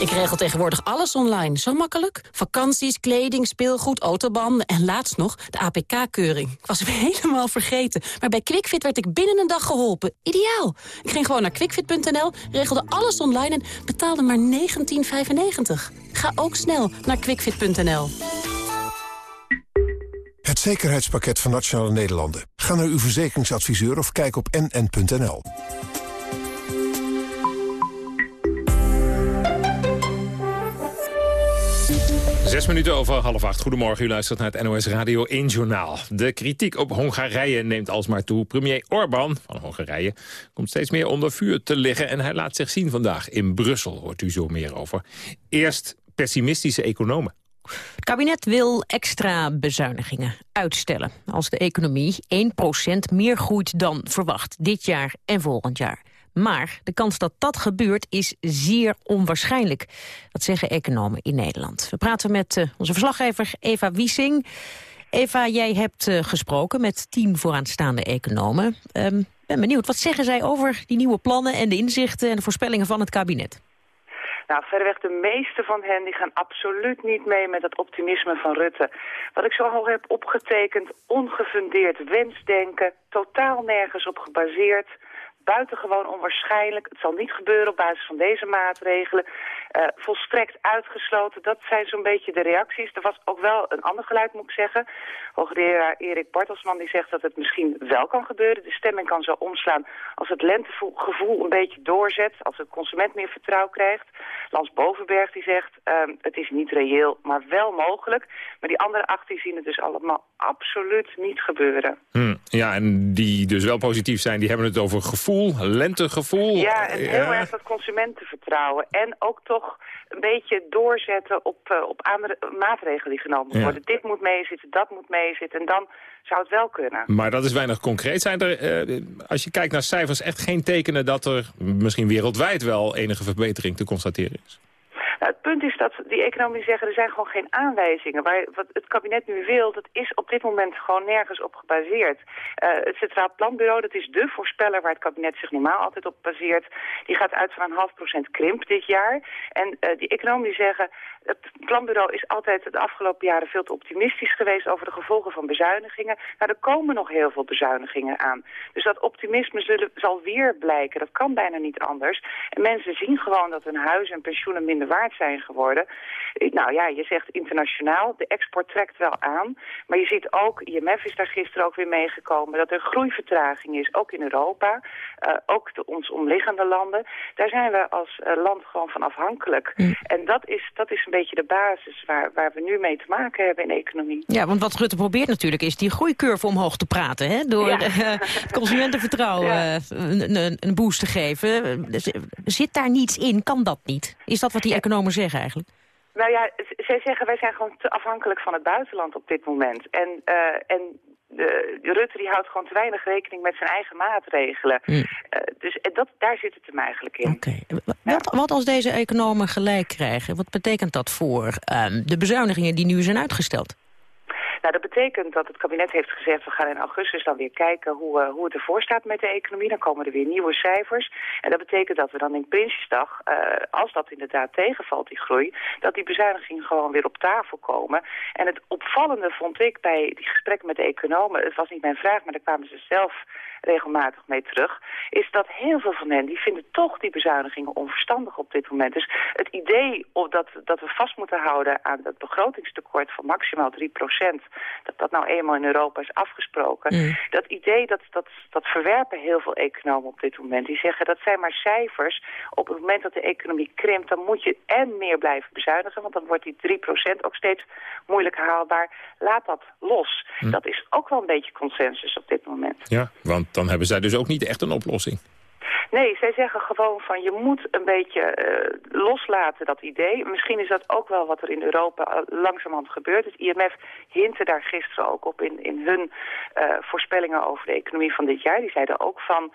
Ik regel tegenwoordig alles online. Zo makkelijk. Vakanties, kleding, speelgoed, autobanden en laatst nog de APK-keuring. Ik was hem helemaal vergeten. Maar bij QuickFit werd ik binnen een dag geholpen. Ideaal. Ik ging gewoon naar quickfit.nl, regelde alles online en betaalde maar 19,95. Ga ook snel naar quickfit.nl. Het zekerheidspakket van Nationale Nederlanden. Ga naar uw verzekeringsadviseur of kijk op nn.nl. Zes minuten over half acht. Goedemorgen, u luistert naar het NOS Radio 1 Journaal. De kritiek op Hongarije neemt alsmaar toe. Premier Orbán van Hongarije komt steeds meer onder vuur te liggen... en hij laat zich zien vandaag in Brussel, hoort u zo meer over. Eerst pessimistische economen. Het kabinet wil extra bezuinigingen uitstellen... als de economie 1% meer groeit dan verwacht dit jaar en volgend jaar. Maar de kans dat dat gebeurt is zeer onwaarschijnlijk. Dat zeggen economen in Nederland. We praten met uh, onze verslaggever Eva Wiesing. Eva, jij hebt uh, gesproken met tien vooraanstaande economen. Um, ben benieuwd, wat zeggen zij over die nieuwe plannen... en de inzichten en de voorspellingen van het kabinet? Nou, verreweg de meeste van hen die gaan absoluut niet mee met het optimisme van Rutte. Wat ik zo al heb opgetekend, ongefundeerd wensdenken, totaal nergens op gebaseerd buitengewoon onwaarschijnlijk. Het zal niet gebeuren op basis van deze maatregelen. Uh, volstrekt uitgesloten. Dat zijn zo'n beetje de reacties. Er was ook wel een ander geluid, moet ik zeggen. Hoogleraar Erik Bartelsman die zegt dat het misschien wel kan gebeuren. De stemming kan zo omslaan als het lentegevoel een beetje doorzet. Als de consument meer vertrouwen krijgt. Lans Bovenberg die zegt uh, het is niet reëel, maar wel mogelijk. Maar die andere acht die zien het dus allemaal absoluut niet gebeuren. Hmm, ja, en die dus wel positief zijn, die hebben het over gevoel, lentegevoel. Ja, en heel erg dat consumentenvertrouwen. En ook toch een beetje doorzetten op, uh, op andere maatregelen die genomen Ja. worden. Dit moet meezitten, dat moet meezitten. En dan zou het wel kunnen. Maar dat is weinig concreet. Zijn er, eh, als je kijkt naar cijfers, echt geen tekenen dat er misschien wereldwijd wel enige verbetering te constateren is? Nou, het punt is dat die economen zeggen, er zijn gewoon geen aanwijzingen. Waar, wat het kabinet nu wil, dat is op dit moment gewoon nergens op gebaseerd. Eh, het Centraal Planbureau, dat is de voorspeller waar het kabinet zich normaal altijd op baseert. Die gaat uit van een half procent krimp dit jaar. En eh, die economen zeggen, het planbureau is altijd de afgelopen jaren veel te optimistisch geweest over de gevolgen van bezuinigingen. Nou, er komen nog heel veel bezuinigingen aan. Dus dat optimisme zullen, zal weer blijken. Dat kan bijna niet anders. En mensen zien gewoon dat hun huis en pensioenen minder waard zijn geworden. Nou ja, je zegt internationaal, de export trekt wel aan. Maar je ziet ook, IMF is daar gisteren ook weer meegekomen, dat er groeivertraging is, ook in Europa. Eh, ook de ons omliggende landen. Daar zijn we als eh, land gewoon van afhankelijk. En dat is, dat is een beetje de basis waar, waar we nu mee te maken hebben in de economie. Ja, want wat Rutte probeert natuurlijk is die groeicurve omhoog te praten. Hè? Door Ja. eh, consumentenvertrouwen Ja. een, een, boost te geven. Zit daar niets in? Kan dat niet? Is dat wat die economen zeggen eigenlijk? Nou ja, zij zeggen wij zijn gewoon te afhankelijk van het buitenland op dit moment. En, eh, en de, Rutte die houdt gewoon te weinig rekening met zijn eigen maatregelen. Mm. Uh, dus dat, daar zit het hem eigenlijk in. Oké. Wat, wat, als deze economen gelijk krijgen? Wat betekent dat voor um, de bezuinigingen die nu zijn uitgesteld? Nou, dat betekent dat het kabinet heeft gezegd... we gaan in augustus dan weer kijken hoe, uh, hoe het ervoor staat met de economie. Dan komen er weer nieuwe cijfers. En dat betekent dat we dan in Prinsjesdag, uh, als dat inderdaad tegenvalt, die groei... dat die bezuinigingen gewoon weer op tafel komen. En het opvallende vond ik bij die gesprekken met de economen... het was niet mijn vraag, maar daar kwamen ze zelf regelmatig mee terug... is dat heel veel van hen die vinden toch die bezuinigingen onverstandig op dit moment. Dus het idee of dat, dat we vast moeten houden aan het begrotingstekort van maximaal 3% dat dat nou eenmaal in Europa is afgesproken... Mm. dat idee, dat, dat, dat verwerpen heel veel economen op dit moment. Die zeggen dat zijn maar cijfers. Op het moment dat de economie krimpt, dan moet je en meer blijven bezuinigen... want dan wordt die 3% ook steeds moeilijk haalbaar. Laat dat los. Mm. Dat is ook wel een beetje consensus op dit moment. Ja, want dan hebben zij dus ook niet echt een oplossing. Nee, zij zeggen gewoon van je moet een beetje uh, loslaten dat idee. Misschien is dat ook wel wat er in Europa langzamerhand gebeurt. Het IMF hintte daar gisteren ook op in, in hun uh, voorspellingen over de economie van dit jaar. Die zeiden ook van,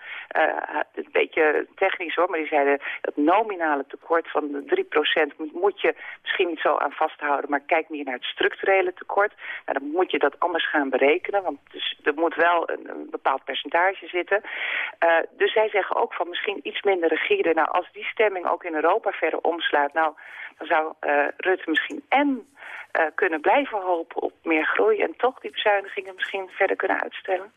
een beetje technisch hoor, maar die zeiden dat nominale tekort van de 3% moet, moet je misschien niet zo aan vasthouden, maar kijk meer naar het structurele tekort. Nou, dan moet je dat anders gaan berekenen, want dus, er moet wel een, een bepaald percentage zitten. dus zij zeggen ook van misschien iets minder rigide. Nou, als die stemming ook in Europa verder omslaat... nou, dan zou uh, Rutte misschien en uh, kunnen blijven hopen op meer groei... en toch die bezuinigingen misschien verder kunnen uitstellen.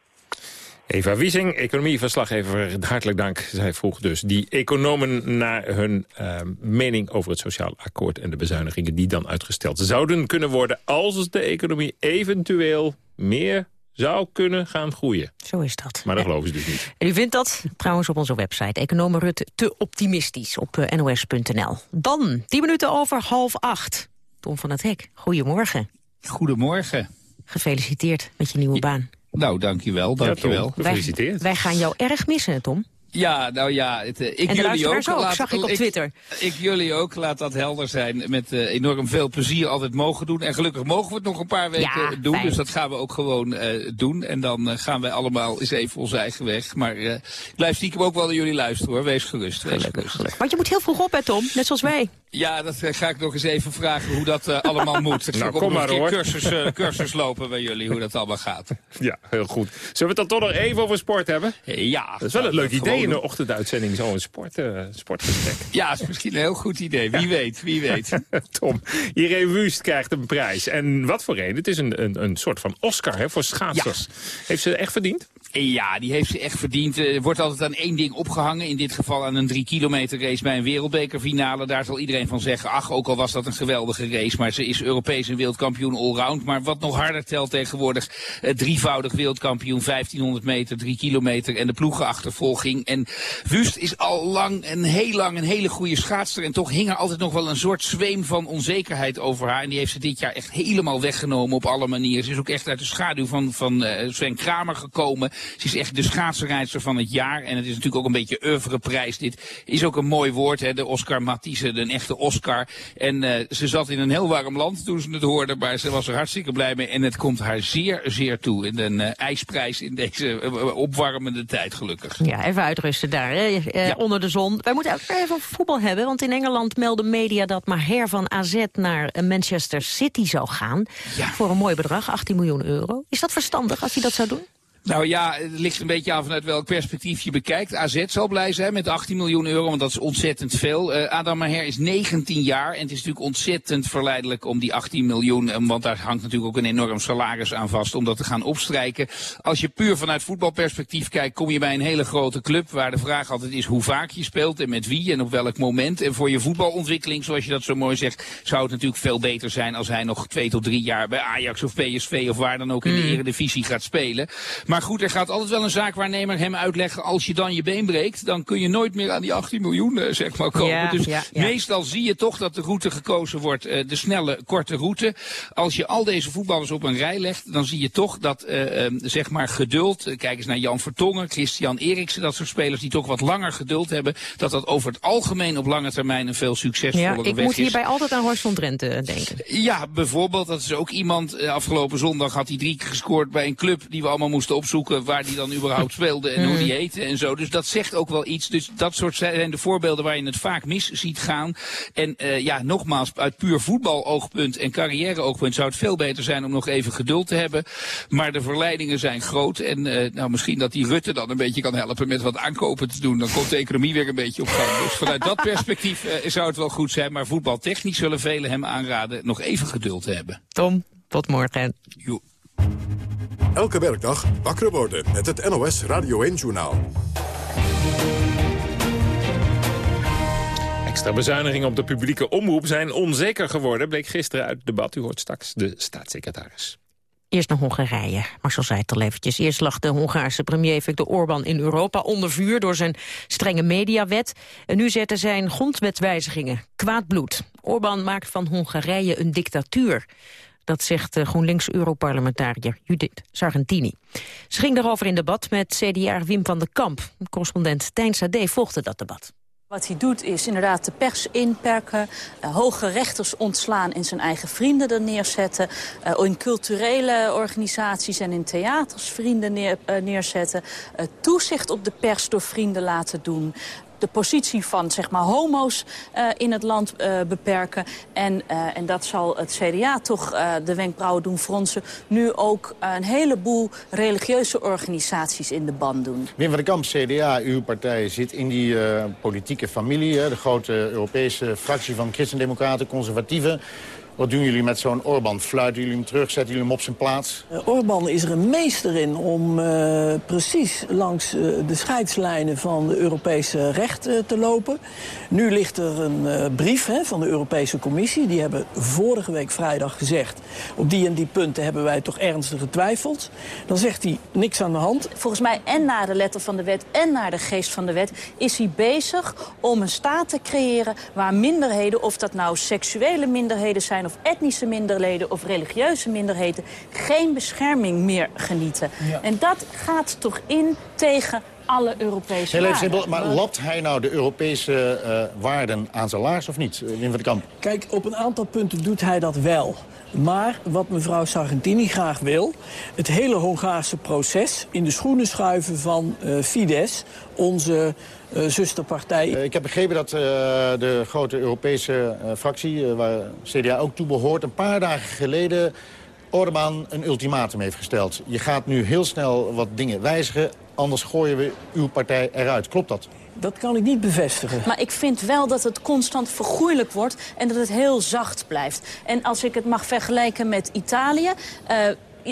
Eva Wiesing, economieverslaggever, hartelijk dank. Zij vroeg dus die economen naar hun uh, mening over het sociaal akkoord... en de bezuinigingen die dan uitgesteld zouden kunnen worden... als de economie eventueel meer zou kunnen gaan groeien. Zo is dat. Maar dat geloven ze dus niet. En u vindt dat trouwens op onze website. Economen Rutte te optimistisch op uh, nos.nl. Dan, 10 minuten over half acht. Tom van het Hek, goedemorgen. Goedemorgen. Gefeliciteerd met je nieuwe baan. Nou, dankjewel, dankjewel. Ja, Gefeliciteerd. Wij, wij gaan jou erg missen, Tom. Ja, nou ja, het, uh, ik en jullie ook. ook laat, zag ik op ik, Twitter. Ik, jullie ook, laat dat helder zijn. Met uh, enorm veel plezier altijd mogen doen. En gelukkig mogen we het nog een paar weken ja, doen. fijn. Dus dat gaan we ook gewoon uh, doen. En dan gaan wij allemaal eens even onze eigen weg. Maar ik blijf stiekem ook wel naar jullie luisteren hoor. Wees gerust. Wees gelukkig, gerust. gelukkig. Want je moet heel vroeg op hè Tom, net zoals wij. Ja, dat ga ik nog eens even vragen hoe dat allemaal moet. Ik nou, kom ook maar, nog een hoor. keer cursus, cursus lopen bij jullie, hoe dat allemaal gaat. Ja, heel goed. Zullen we het dan toch nog even over sport hebben? Ja. Dat is wel een leuk idee in de ochtenduitzending, zo'n sport, uh, sportgesprek. Ja, is misschien een heel goed idee. Wie weet, wie weet. Tom, Irene Wust krijgt een prijs. En wat voor een? Het is een, een, een soort van Oscar hè, voor schaatsers. Ja. Heeft ze echt verdiend? Ja, die heeft ze echt verdiend. Er wordt altijd aan één ding opgehangen. In dit geval aan een drie kilometer race bij een wereldbekerfinale. Daar zal iedereen van zeggen, ach, ook al was dat een geweldige race. Maar ze is Europees en wereldkampioen allround. Maar wat nog harder telt tegenwoordig, eh, drievoudig wereldkampioen 1500 meter, drie kilometer en de ploegenachtervolging. En Wust is al lang en heel lang een hele goede schaatster. En toch hing er altijd nog wel een soort zweem van onzekerheid over haar. En die heeft ze dit jaar echt helemaal weggenomen op alle manieren. Ze is ook echt uit de schaduw van, van uh, Sven Kramer gekomen. Ze is echt de schaatsenrijdster van het jaar. En het is natuurlijk ook een beetje oeuvreprijs. Dit is ook een mooi woord, hè? de Oscar Matisse, een echte Oscar. En uh, ze zat in een heel warm land toen ze het hoorde. Maar ze was er hartstikke blij mee. En het komt haar zeer, zeer toe. In een uh, ijsprijs in deze uh, opwarmende tijd, gelukkig. Ja, even uitrusten daar? Ja. onder de zon. Wij moeten even over voetbal hebben. Want in Engeland melden media dat Maher van AZ naar Manchester City zou gaan. Ja. Voor een mooi bedrag, 18 miljoen euro. Is dat verstandig als hij dat zou doen? Nou ja, het ligt een beetje aan vanuit welk perspectief je bekijkt. AZ zal blij zijn met 18 miljoen euro, want dat is ontzettend veel. Uh, Adam Maher is 19 jaar en het is natuurlijk ontzettend verleidelijk om die 18 miljoen, want daar hangt natuurlijk ook een enorm salaris aan vast, om dat te gaan opstrijken. Als je puur vanuit voetbalperspectief kijkt, kom je bij een hele grote club, waar de vraag altijd is hoe vaak je speelt en met wie en op welk moment. En voor je voetbalontwikkeling, zoals je dat zo mooi zegt, zou het natuurlijk veel beter zijn als hij nog twee tot drie jaar bij Ajax of PSV of waar dan ook in de Eredivisie gaat spelen. Maar Maar goed, er gaat altijd wel een zaakwaarnemer hem uitleggen... als je dan je been breekt, dan kun je nooit meer aan die 18 miljoen eh, zeg maar, komen. Ja, dus ja, ja. meestal zie je toch dat de route gekozen wordt, eh, de snelle, korte route. Als je al deze voetballers op een rij legt, dan zie je toch dat eh, zeg maar geduld... kijk eens naar Jan Vertongen, Christian Eriksen, dat soort spelers... die toch wat langer geduld hebben... dat dat over het algemeen op lange termijn een veel succesvollere Ja, ik weg moet is. hierbij altijd aan Horst van Drenthe denken. Ja, bijvoorbeeld, dat is ook iemand, afgelopen zondag had hij drie keer gescoord bij een club die we allemaal moesten opzoeken waar die dan überhaupt speelde en hoe die heette en zo. Dus dat zegt ook wel iets. Dus dat soort zijn de voorbeelden waar je het vaak mis ziet gaan. En eh, ja, nogmaals, uit puur voetbaloogpunt en carrière-oogpunt zou het veel beter zijn om nog even geduld te hebben. Maar de verleidingen zijn groot en eh, nou, misschien dat die Rutte dan een beetje kan helpen met wat aankopen te doen. Dan komt de economie weer een beetje op gang. Dus vanuit dat perspectief eh, zou het wel goed zijn. Maar voetbaltechnisch zullen velen hem aanraden nog even geduld te hebben. Tom, tot morgen. Elke werkdag wakker worden met het NOS Radio 1-journaal. Extra bezuinigingen op de publieke omroep zijn onzeker geworden... bleek gisteren uit het debat. U hoort straks de staatssecretaris. Eerst naar Hongarije. Marcel zei het al eventjes. Eerst lag de Hongaarse premier Viktor Orbán in Europa onder vuur door zijn strenge mediawet. En nu zetten zijn grondwetwijzigingen kwaad bloed. Orbán maakt van Hongarije een dictatuur. Dat zegt GroenLinks-Europarlementariër Judith Sargentini. Ze ging daarover in debat met CDA Wim van den Kamp. Correspondent Tijn Sade volgde dat debat. Wat hij doet is inderdaad de pers inperken, eh, hoge rechters ontslaan en zijn eigen vrienden er neerzetten. eh, in culturele organisaties en in theaters vrienden neer, eh, neerzetten. toezicht op de pers door vrienden laten doen. De positie van zeg maar, homo's eh, in het land eh, beperken. En, eh, en dat zal het CDA toch de wenkbrauwen doen fronsen. Nu ook een heleboel religieuze organisaties in de band doen. Wim van den Kamp, CDA, uw partij zit in die politieke familie. Hè, de grote Europese fractie van Christendemocraten, Conservatieven. Wat doen jullie met zo'n Orbán? Fluiten jullie hem terug? Zetten jullie hem op zijn plaats? Uh, Orbán is er een meester in om uh, precies langs uh, de scheidslijnen van de Europese recht te lopen. Nu ligt er een brief hè, van de Europese Commissie. Die hebben vorige week vrijdag gezegd... op die en die punten hebben wij toch ernstig getwijfeld. Dan zegt hij niks aan de hand. Volgens mij en naar de letter van de wet en naar de geest van de wet... is hij bezig om een staat te creëren waar minderheden... of dat nou seksuele minderheden zijn of etnische minderheden of religieuze minderheden geen bescherming meer genieten. Ja. En dat gaat toch in tegen alle Europese Heel even waarden. simpel, maar lapt hij nou de Europese uh, waarden aan zijn laars of niet, Wim van Kamp? Kijk, op een aantal punten doet hij dat wel. Maar wat mevrouw Sargentini graag wil... het hele Hongaarse proces in de schoenen schuiven van uh, Fidesz... onze uh, zusterpartij. Uh, ik heb begrepen dat de grote Europese fractie, waar CDA ook toe behoort... een paar dagen geleden Orbán een ultimatum heeft gesteld. Je gaat nu heel snel wat dingen wijzigen, anders gooien we uw partij eruit. Klopt dat? Dat kan ik niet bevestigen. Maar ik vind wel dat het constant vergoeilijk wordt en dat het heel zacht blijft. En als ik het mag vergelijken met Italië... Uh,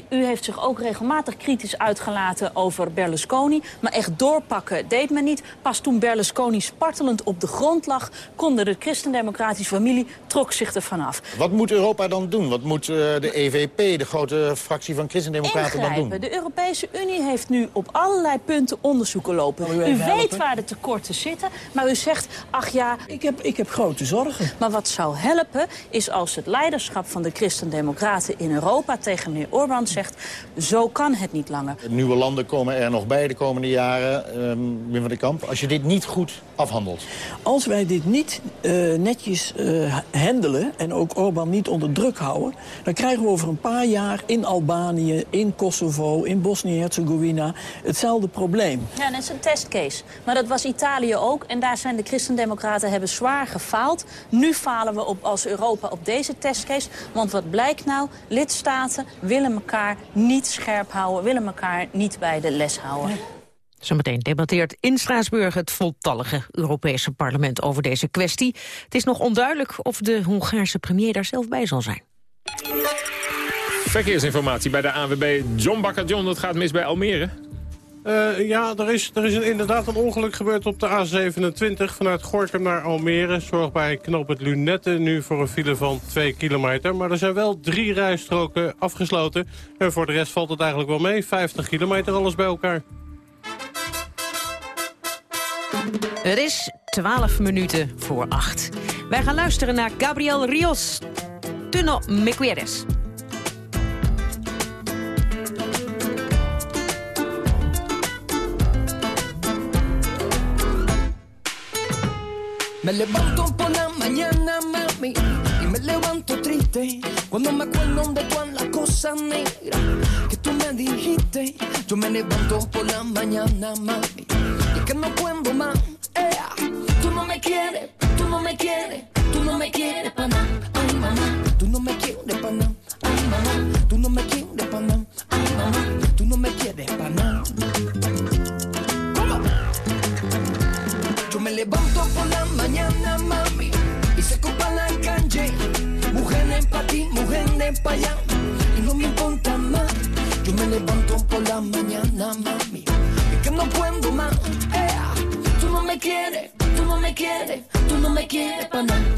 u heeft zich ook regelmatig kritisch uitgelaten over Berlusconi. Maar echt doorpakken deed men niet. Pas toen Berlusconi spartelend op de grond lag... konden de christendemocratische familie trok zich ervan af. Wat moet Europa dan doen? Wat moet uh, de EVP, de grote fractie van christendemocraten, dan doen? De Europese Unie heeft nu op allerlei punten onderzoeken lopen. U, u weet waar de tekorten zitten, maar u zegt, ach ja... Ik heb, ik heb grote zorgen. Maar wat zou helpen, is als het leiderschap van de christendemocraten in Europa... tegen meneer Orbán zegt, zo kan het niet langer. Nieuwe landen komen er nog bij de komende jaren, um, Wim van den Kamp. Als je dit niet goed afhandelt. Als wij dit niet uh, netjes uh, handelen en ook Orbán niet onder druk houden... dan krijgen we over een paar jaar in Albanië, in Kosovo, in Bosnië-Herzegovina... hetzelfde probleem. Ja, dat is een testcase. Maar dat was Italië ook. En daar zijn de christendemocraten hebben zwaar gefaald. Nu falen we op, als Europa op deze testcase. Want wat blijkt nou? Lidstaten willen elkaar niet scherp houden... willen elkaar niet bij de les houden. Zometeen debatteert in Straatsburg het voltallige Europese parlement over deze kwestie. Het is nog onduidelijk of de Hongaarse premier daar zelf bij zal zijn. Verkeersinformatie bij de ANWB. John Bakker. John, dat gaat mis bij Almere. Uh, ja, er is, er is inderdaad een ongeluk gebeurd op de A27 vanuit Gorkum naar Almere. Zorg bij knoop het Lunette nu voor een file van 2 kilometer. Maar er zijn wel drie rijstroken afgesloten. En voor de rest valt het eigenlijk wel mee. 50 kilometer alles bij elkaar. Het is 12 minuten voor 8. Wij gaan luisteren naar Gabriel Rios. Tuno Me Quieres. Me levanto por la mañana, mami, y me levanto triste cuando me acuerdo de todas las cosas negras que tú me dijiste. Yo me levanto por la mañana, mami, y que no puedo más. Eh, tú no me quieres, tú no me quieres, tú no me quieres para nada. Ay, mamá, tú no me quieres para nada. Ay, tú no me quieres para nada. Ay, mamá, tú no me quieres para nada. Yo me levanto por la mami, y se copa la calle. Mujeres pa' ti, mujeres pa' allá, y no me importa más. Yo me levanto por la mañana, mami, y que no puedo más. Eh, tú no me quieres, tú no me quieres, tú no me quieres pa' nada.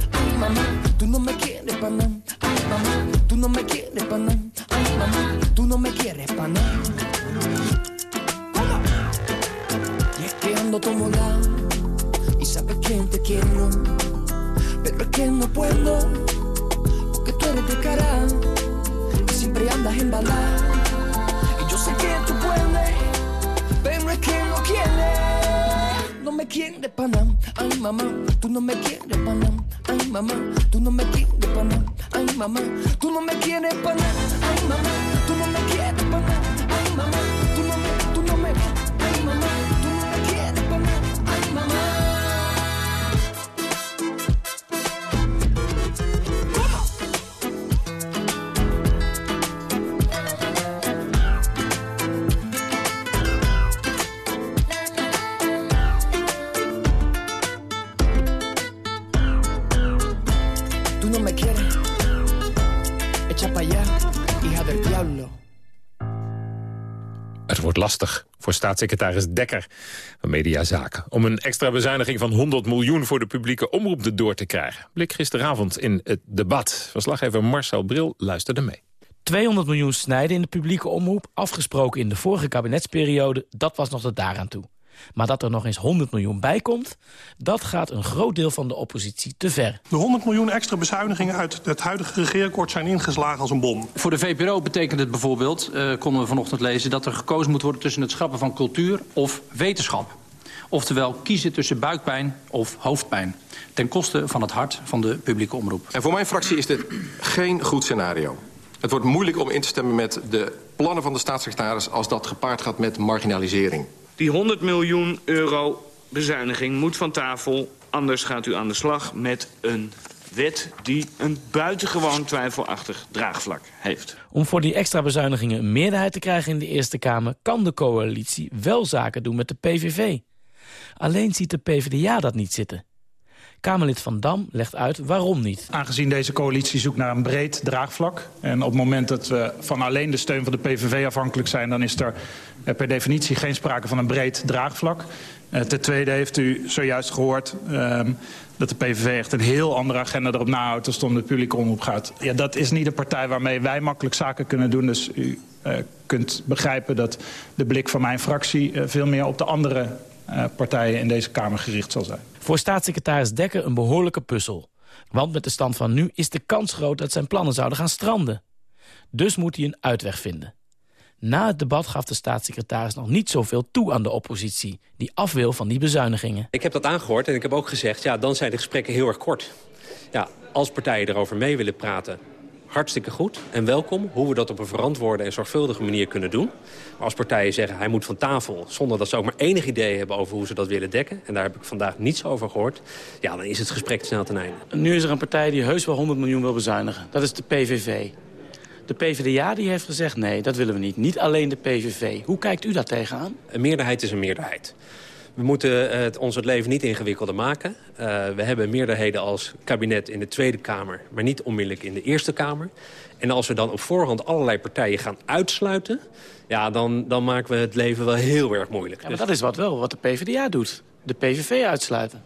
No me quieres pa' nada. Ay mamá, tú no me quieres pa' nada. Ay mamá, staatssecretaris Dekker van Mediazaken... om een extra bezuiniging van 100 miljoen voor de publieke omroep erdoor te krijgen. Blik gisteravond in het debat. Verslaggever Marcel Bril luisterde mee. 200 miljoen snijden in de publieke omroep, afgesproken in de vorige kabinetsperiode, dat was nog tot daaraan toe. Maar dat er nog eens 100 miljoen bij komt, dat gaat een groot deel van de oppositie te ver. De 100 miljoen extra bezuinigingen uit het huidige regeerakkoord zijn ingeslagen als een bom. Voor de VPRO betekent het bijvoorbeeld, uh, konden we vanochtend lezen... dat er gekozen moet worden tussen het schrappen van cultuur of wetenschap. Oftewel kiezen tussen buikpijn of hoofdpijn. Ten koste van het hart van de publieke omroep. En voor mijn fractie is dit geen goed scenario. Het wordt moeilijk om in te stemmen met de plannen van de staatssecretaris... als dat gepaard gaat met marginalisering. Die 100 miljoen euro bezuiniging moet van tafel. Anders gaat u aan de slag met een wet die een buitengewoon twijfelachtig draagvlak heeft. Om voor die extra bezuinigingen een meerderheid te krijgen in de Eerste Kamer... kan de coalitie wel zaken doen met de PVV. Alleen ziet de PvdA dat niet zitten. Kamerlid Van Dam legt uit waarom niet. Aangezien deze coalitie zoekt naar een breed draagvlak... en op het moment dat we van alleen de steun van de PVV afhankelijk zijn... dan is er per definitie geen sprake van een breed draagvlak. Uh, ten tweede heeft u zojuist gehoord uh, dat de PVV echt een heel andere agenda erop nahoudt... als het om de publieke omroep gaat. Ja, dat is niet een partij waarmee wij makkelijk zaken kunnen doen. Dus u uh, kunt begrijpen dat de blik van mijn fractie... veel meer op de andere partijen in deze Kamer gericht zal zijn. Voor staatssecretaris Dekker een behoorlijke puzzel. Want met de stand van nu is de kans groot dat zijn plannen zouden gaan stranden. Dus moet hij een uitweg vinden. Na het debat gaf de staatssecretaris nog niet zoveel toe aan de oppositie... die af wil van die bezuinigingen. Ik heb dat aangehoord en ik heb ook gezegd... ja, dan zijn de gesprekken heel erg kort. Ja, als partijen erover mee willen praten, hartstikke goed en welkom... hoe we dat op een verantwoorde en zorgvuldige manier kunnen doen. Maar als partijen zeggen hij moet van tafel... zonder dat ze ook maar enig idee hebben over hoe ze dat willen dekken... en daar heb ik vandaag niets over gehoord... ja, dan is het gesprek snel ten einde. Nu is er een partij die heus wel 100 miljoen wil bezuinigen. Dat is de PVV. De PvdA die heeft gezegd nee, dat willen we niet. Niet alleen de PVV. Hoe kijkt u daar tegenaan? Een meerderheid is een meerderheid. We moeten uh, het, ons het leven niet ingewikkelder maken. Uh, we hebben meerderheden als kabinet in de Tweede Kamer... maar niet onmiddellijk in de Eerste Kamer. En als we dan op voorhand allerlei partijen gaan uitsluiten... ja, dan, dan maken we het leven wel heel erg moeilijk. Ja, maar dat is wat wel wat de PvdA doet. De PVV uitsluiten.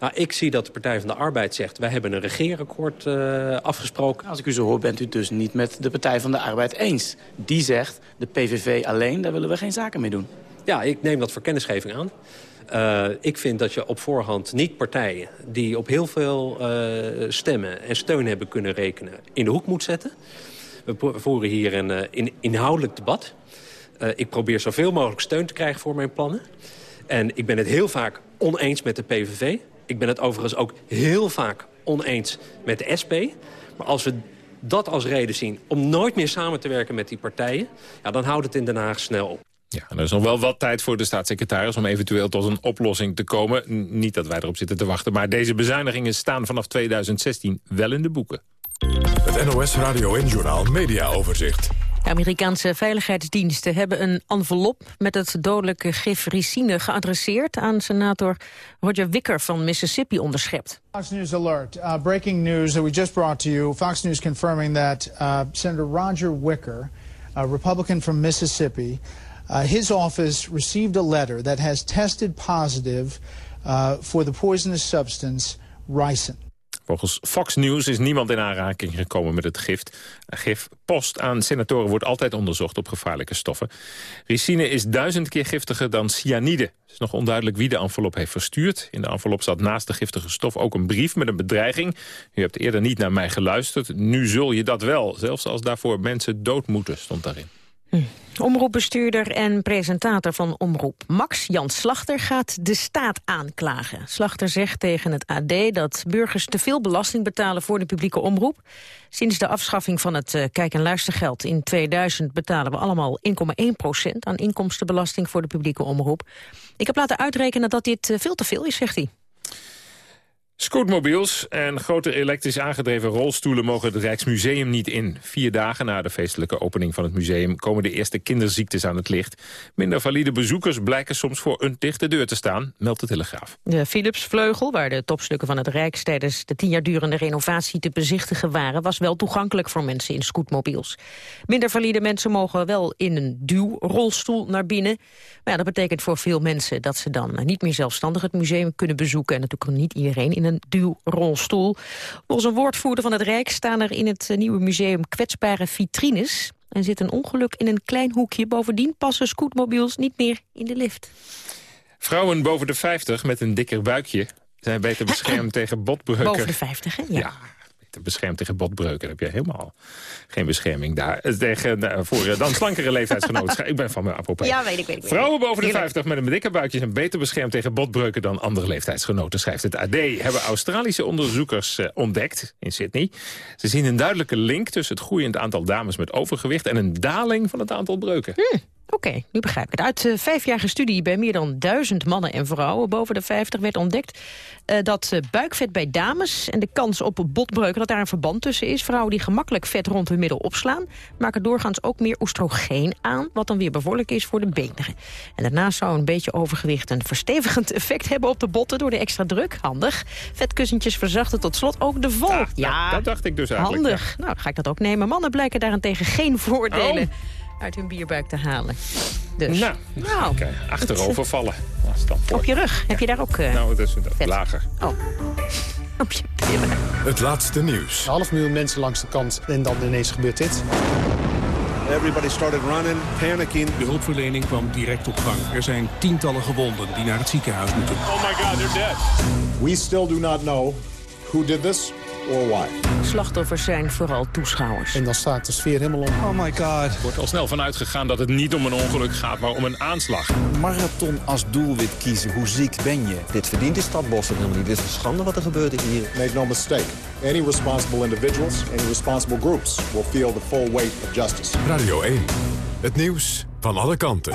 Nou, ik zie dat de Partij van de Arbeid zegt... wij hebben een regeerakkoord uh, afgesproken. Als ik u zo hoor, bent u dus niet met de Partij van de Arbeid eens. Die zegt, de PVV alleen, daar willen we geen zaken mee doen. Ja, ik neem dat voor kennisgeving aan. Uh, ik vind dat je op voorhand niet partijen die op heel veel uh, stemmen en steun hebben kunnen rekenen... in de hoek moet zetten. We voeren hier een in, inhoudelijk debat. ik probeer zoveel mogelijk steun te krijgen voor mijn plannen. En ik ben het heel vaak oneens met de PVV. Ik ben het overigens ook heel vaak oneens met de SP. Maar als we dat als reden zien om nooit meer samen te werken met die partijen... Ja, dan houdt het in Den Haag snel op. Ja, en er is nog wel wat tijd voor de staatssecretaris om eventueel tot een oplossing te komen. Niet dat wij erop zitten te wachten, maar deze bezuinigingen staan vanaf 2016 wel in de boeken. Het NOS Radio en Journaal Media Overzicht. De Amerikaanse veiligheidsdiensten hebben een envelop met het dodelijke gif ricine geadresseerd aan senator Roger Wicker van Mississippi onderschept. Fox News alert. Uh, breaking news that we just brought to you. Fox News confirming that uh, Senator Roger Wicker, a Republican from Mississippi, uh, his office received a letter that has tested positive uh, for the poisonous substance ricin. Volgens Fox News is niemand in aanraking gekomen met het gift. Gif post aan senatoren wordt altijd onderzocht op gevaarlijke stoffen. Ricine is duizend keer giftiger dan cyanide. Het is nog onduidelijk wie de envelop heeft verstuurd. In de envelop zat naast de giftige stof ook een brief met een bedreiging. U hebt eerder niet naar mij geluisterd. Nu zul je dat wel, zelfs als daarvoor mensen dood moeten, stond daarin. Hm. Omroepbestuurder en presentator van Omroep Max, Jan Slachter, gaat de staat aanklagen. Slachter zegt tegen het AD dat burgers te veel belasting betalen voor de publieke omroep. Sinds de afschaffing van het uh, kijk- en luistergeld in 2000 betalen we allemaal 1,1 procent aan inkomstenbelasting voor de publieke omroep. Ik heb laten uitrekenen dat dit uh, veel te veel is, zegt hij. Scootmobiels en grote elektrisch aangedreven rolstoelen mogen het Rijksmuseum niet in. Vier dagen na de feestelijke opening van het museum komen de eerste kinderziektes aan het licht. Minder valide bezoekers blijken soms voor een dichte deur te staan, meldt de Telegraaf. De Philipsvleugel, waar de topstukken van het Rijks tijdens de tien jaar durende renovatie te bezichtigen waren, was wel toegankelijk voor mensen in scootmobiels. Minder valide mensen mogen wel in een duwrolstoel naar binnen. Maar dat betekent voor veel mensen dat ze dan niet meer zelfstandig het museum kunnen bezoeken en natuurlijk niet iedereen in een een duwrolstoel. Volgens een woordvoerder van het Rijk staan er in het nieuwe museum kwetsbare vitrines. En zit een ongeluk in een klein hoekje. Bovendien passen scootmobiels niet meer in de lift. Vrouwen boven de 50 met een dikker buikje zijn beter beschermd tegen botbreuken. Boven de 50, hè? ja beschermd tegen botbreuken. Dan heb je helemaal geen bescherming daar. Eh, tegen, nou, voor eh, dan slankere leeftijdsgenoten. ik ben van mijn apropos. Ja, weet ik, weet ik. Vrouwen boven de 50 met een dikke buikje zijn beter beschermd tegen botbreuken dan andere leeftijdsgenoten, schrijft het AD. Hebben Australische onderzoekers uh, ontdekt in Sydney. Ze zien een duidelijke link tussen het groeiend aantal dames met overgewicht en een daling van het aantal breuken. Hm. Oké, nu begrijp ik het. Uit uh, vijfjarige studie bij meer dan duizend mannen en vrouwen boven de 50 werd ontdekt uh, dat uh, buikvet bij dames en de kans op botbreuken, dat daar een verband tussen is. Vrouwen die gemakkelijk vet rond hun middel opslaan, maken doorgaans ook meer oestrogeen aan, wat dan weer bevorderlijk is voor de benen. En daarnaast zou een beetje overgewicht een verstevigend effect hebben op de botten door de extra druk. Handig. Vetkussentjes verzachten tot slot ook de val. Ah, ja, dat, dat, dacht ik dus eigenlijk. Handig. Nou, ga ik dat ook nemen. Mannen blijken daarentegen geen voordelen. Oh uit hun bierbuik te halen. Dus. Nou, nou okay. achterover vallen. Op je rug. Heb je daar ook uh, Nou, dat is vet. lager. Oh. Op je billen. Het laatste nieuws. Een half miljoen mensen langs de kant en dan ineens gebeurt dit. Everybody started running, panicking. De hulpverlening kwam direct op gang. Er zijn tientallen gewonden die naar het ziekenhuis moeten. Oh my god, they're dead. We still do not know who did this or. Slachtoffers zijn vooral toeschouwers. En dan staat de sfeer helemaal om. Oh my god. Er wordt al snel vanuit gegaan dat het niet om een ongeluk gaat, maar om een aanslag. Marathon als doelwit kiezen, hoe ziek ben je? Dit verdient de stad Boston helemaal niet. Dit is een schande wat er gebeurt hier. Make no mistake. Any responsible individuals, any responsible groups will feel the full weight of justice. Radio 1. Het nieuws van alle kanten.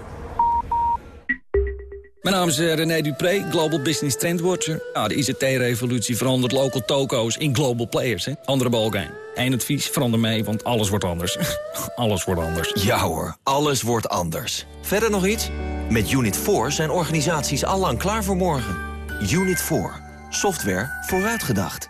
Mijn naam is eh, René Dupré, Global Business Trendwatcher. Ja, de ICT-revolutie verandert local toko's in global players. Hè? Andere balkijn. Eén advies, verander mee, want alles wordt anders. alles wordt anders. Ja hoor, alles wordt anders. Verder nog iets? Met Unit 4 zijn organisaties allang klaar voor morgen. Unit 4. Software vooruitgedacht.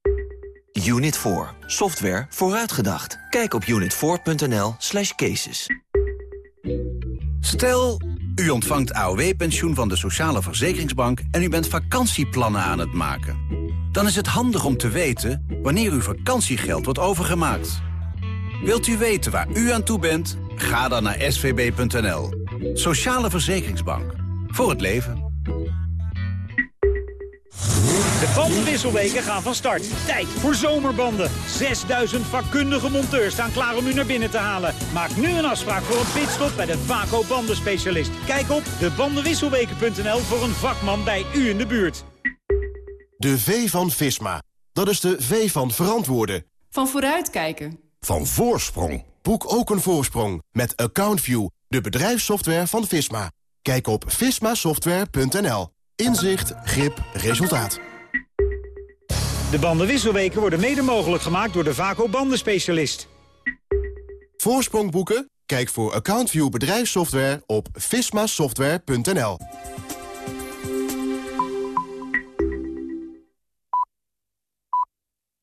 Unit 4. Software vooruitgedacht. Kijk op unit4.nl slash cases. Stel, u ontvangt AOW-pensioen van de Sociale Verzekeringsbank... en u bent vakantieplannen aan het maken. Dan is het handig om te weten wanneer uw vakantiegeld wordt overgemaakt. Wilt u weten waar u aan toe bent? Ga dan naar svb.nl. Sociale Verzekeringsbank. Voor het leven. De bandenwisselweken gaan van start. Tijd voor zomerbanden. 6000 vakkundige monteurs staan klaar om u naar binnen te halen. Maak nu een afspraak voor een pitstop bij de Vaco bandenspecialist. Kijk op debandenwisselweken.nl voor een vakman bij u in de buurt. De V van Visma. Dat is de V van verantwoorden. Van vooruitkijken. Van voorsprong. Boek ook een voorsprong met AccountView, de bedrijfssoftware van Visma. Kijk op vismasoftware.nl. Inzicht, grip, resultaat. De bandenwisselweken worden mede mogelijk gemaakt door de Vaco bandenspecialist. Voorsprong boeken? Kijk voor AccountView bedrijfssoftware op vismasoftware.nl.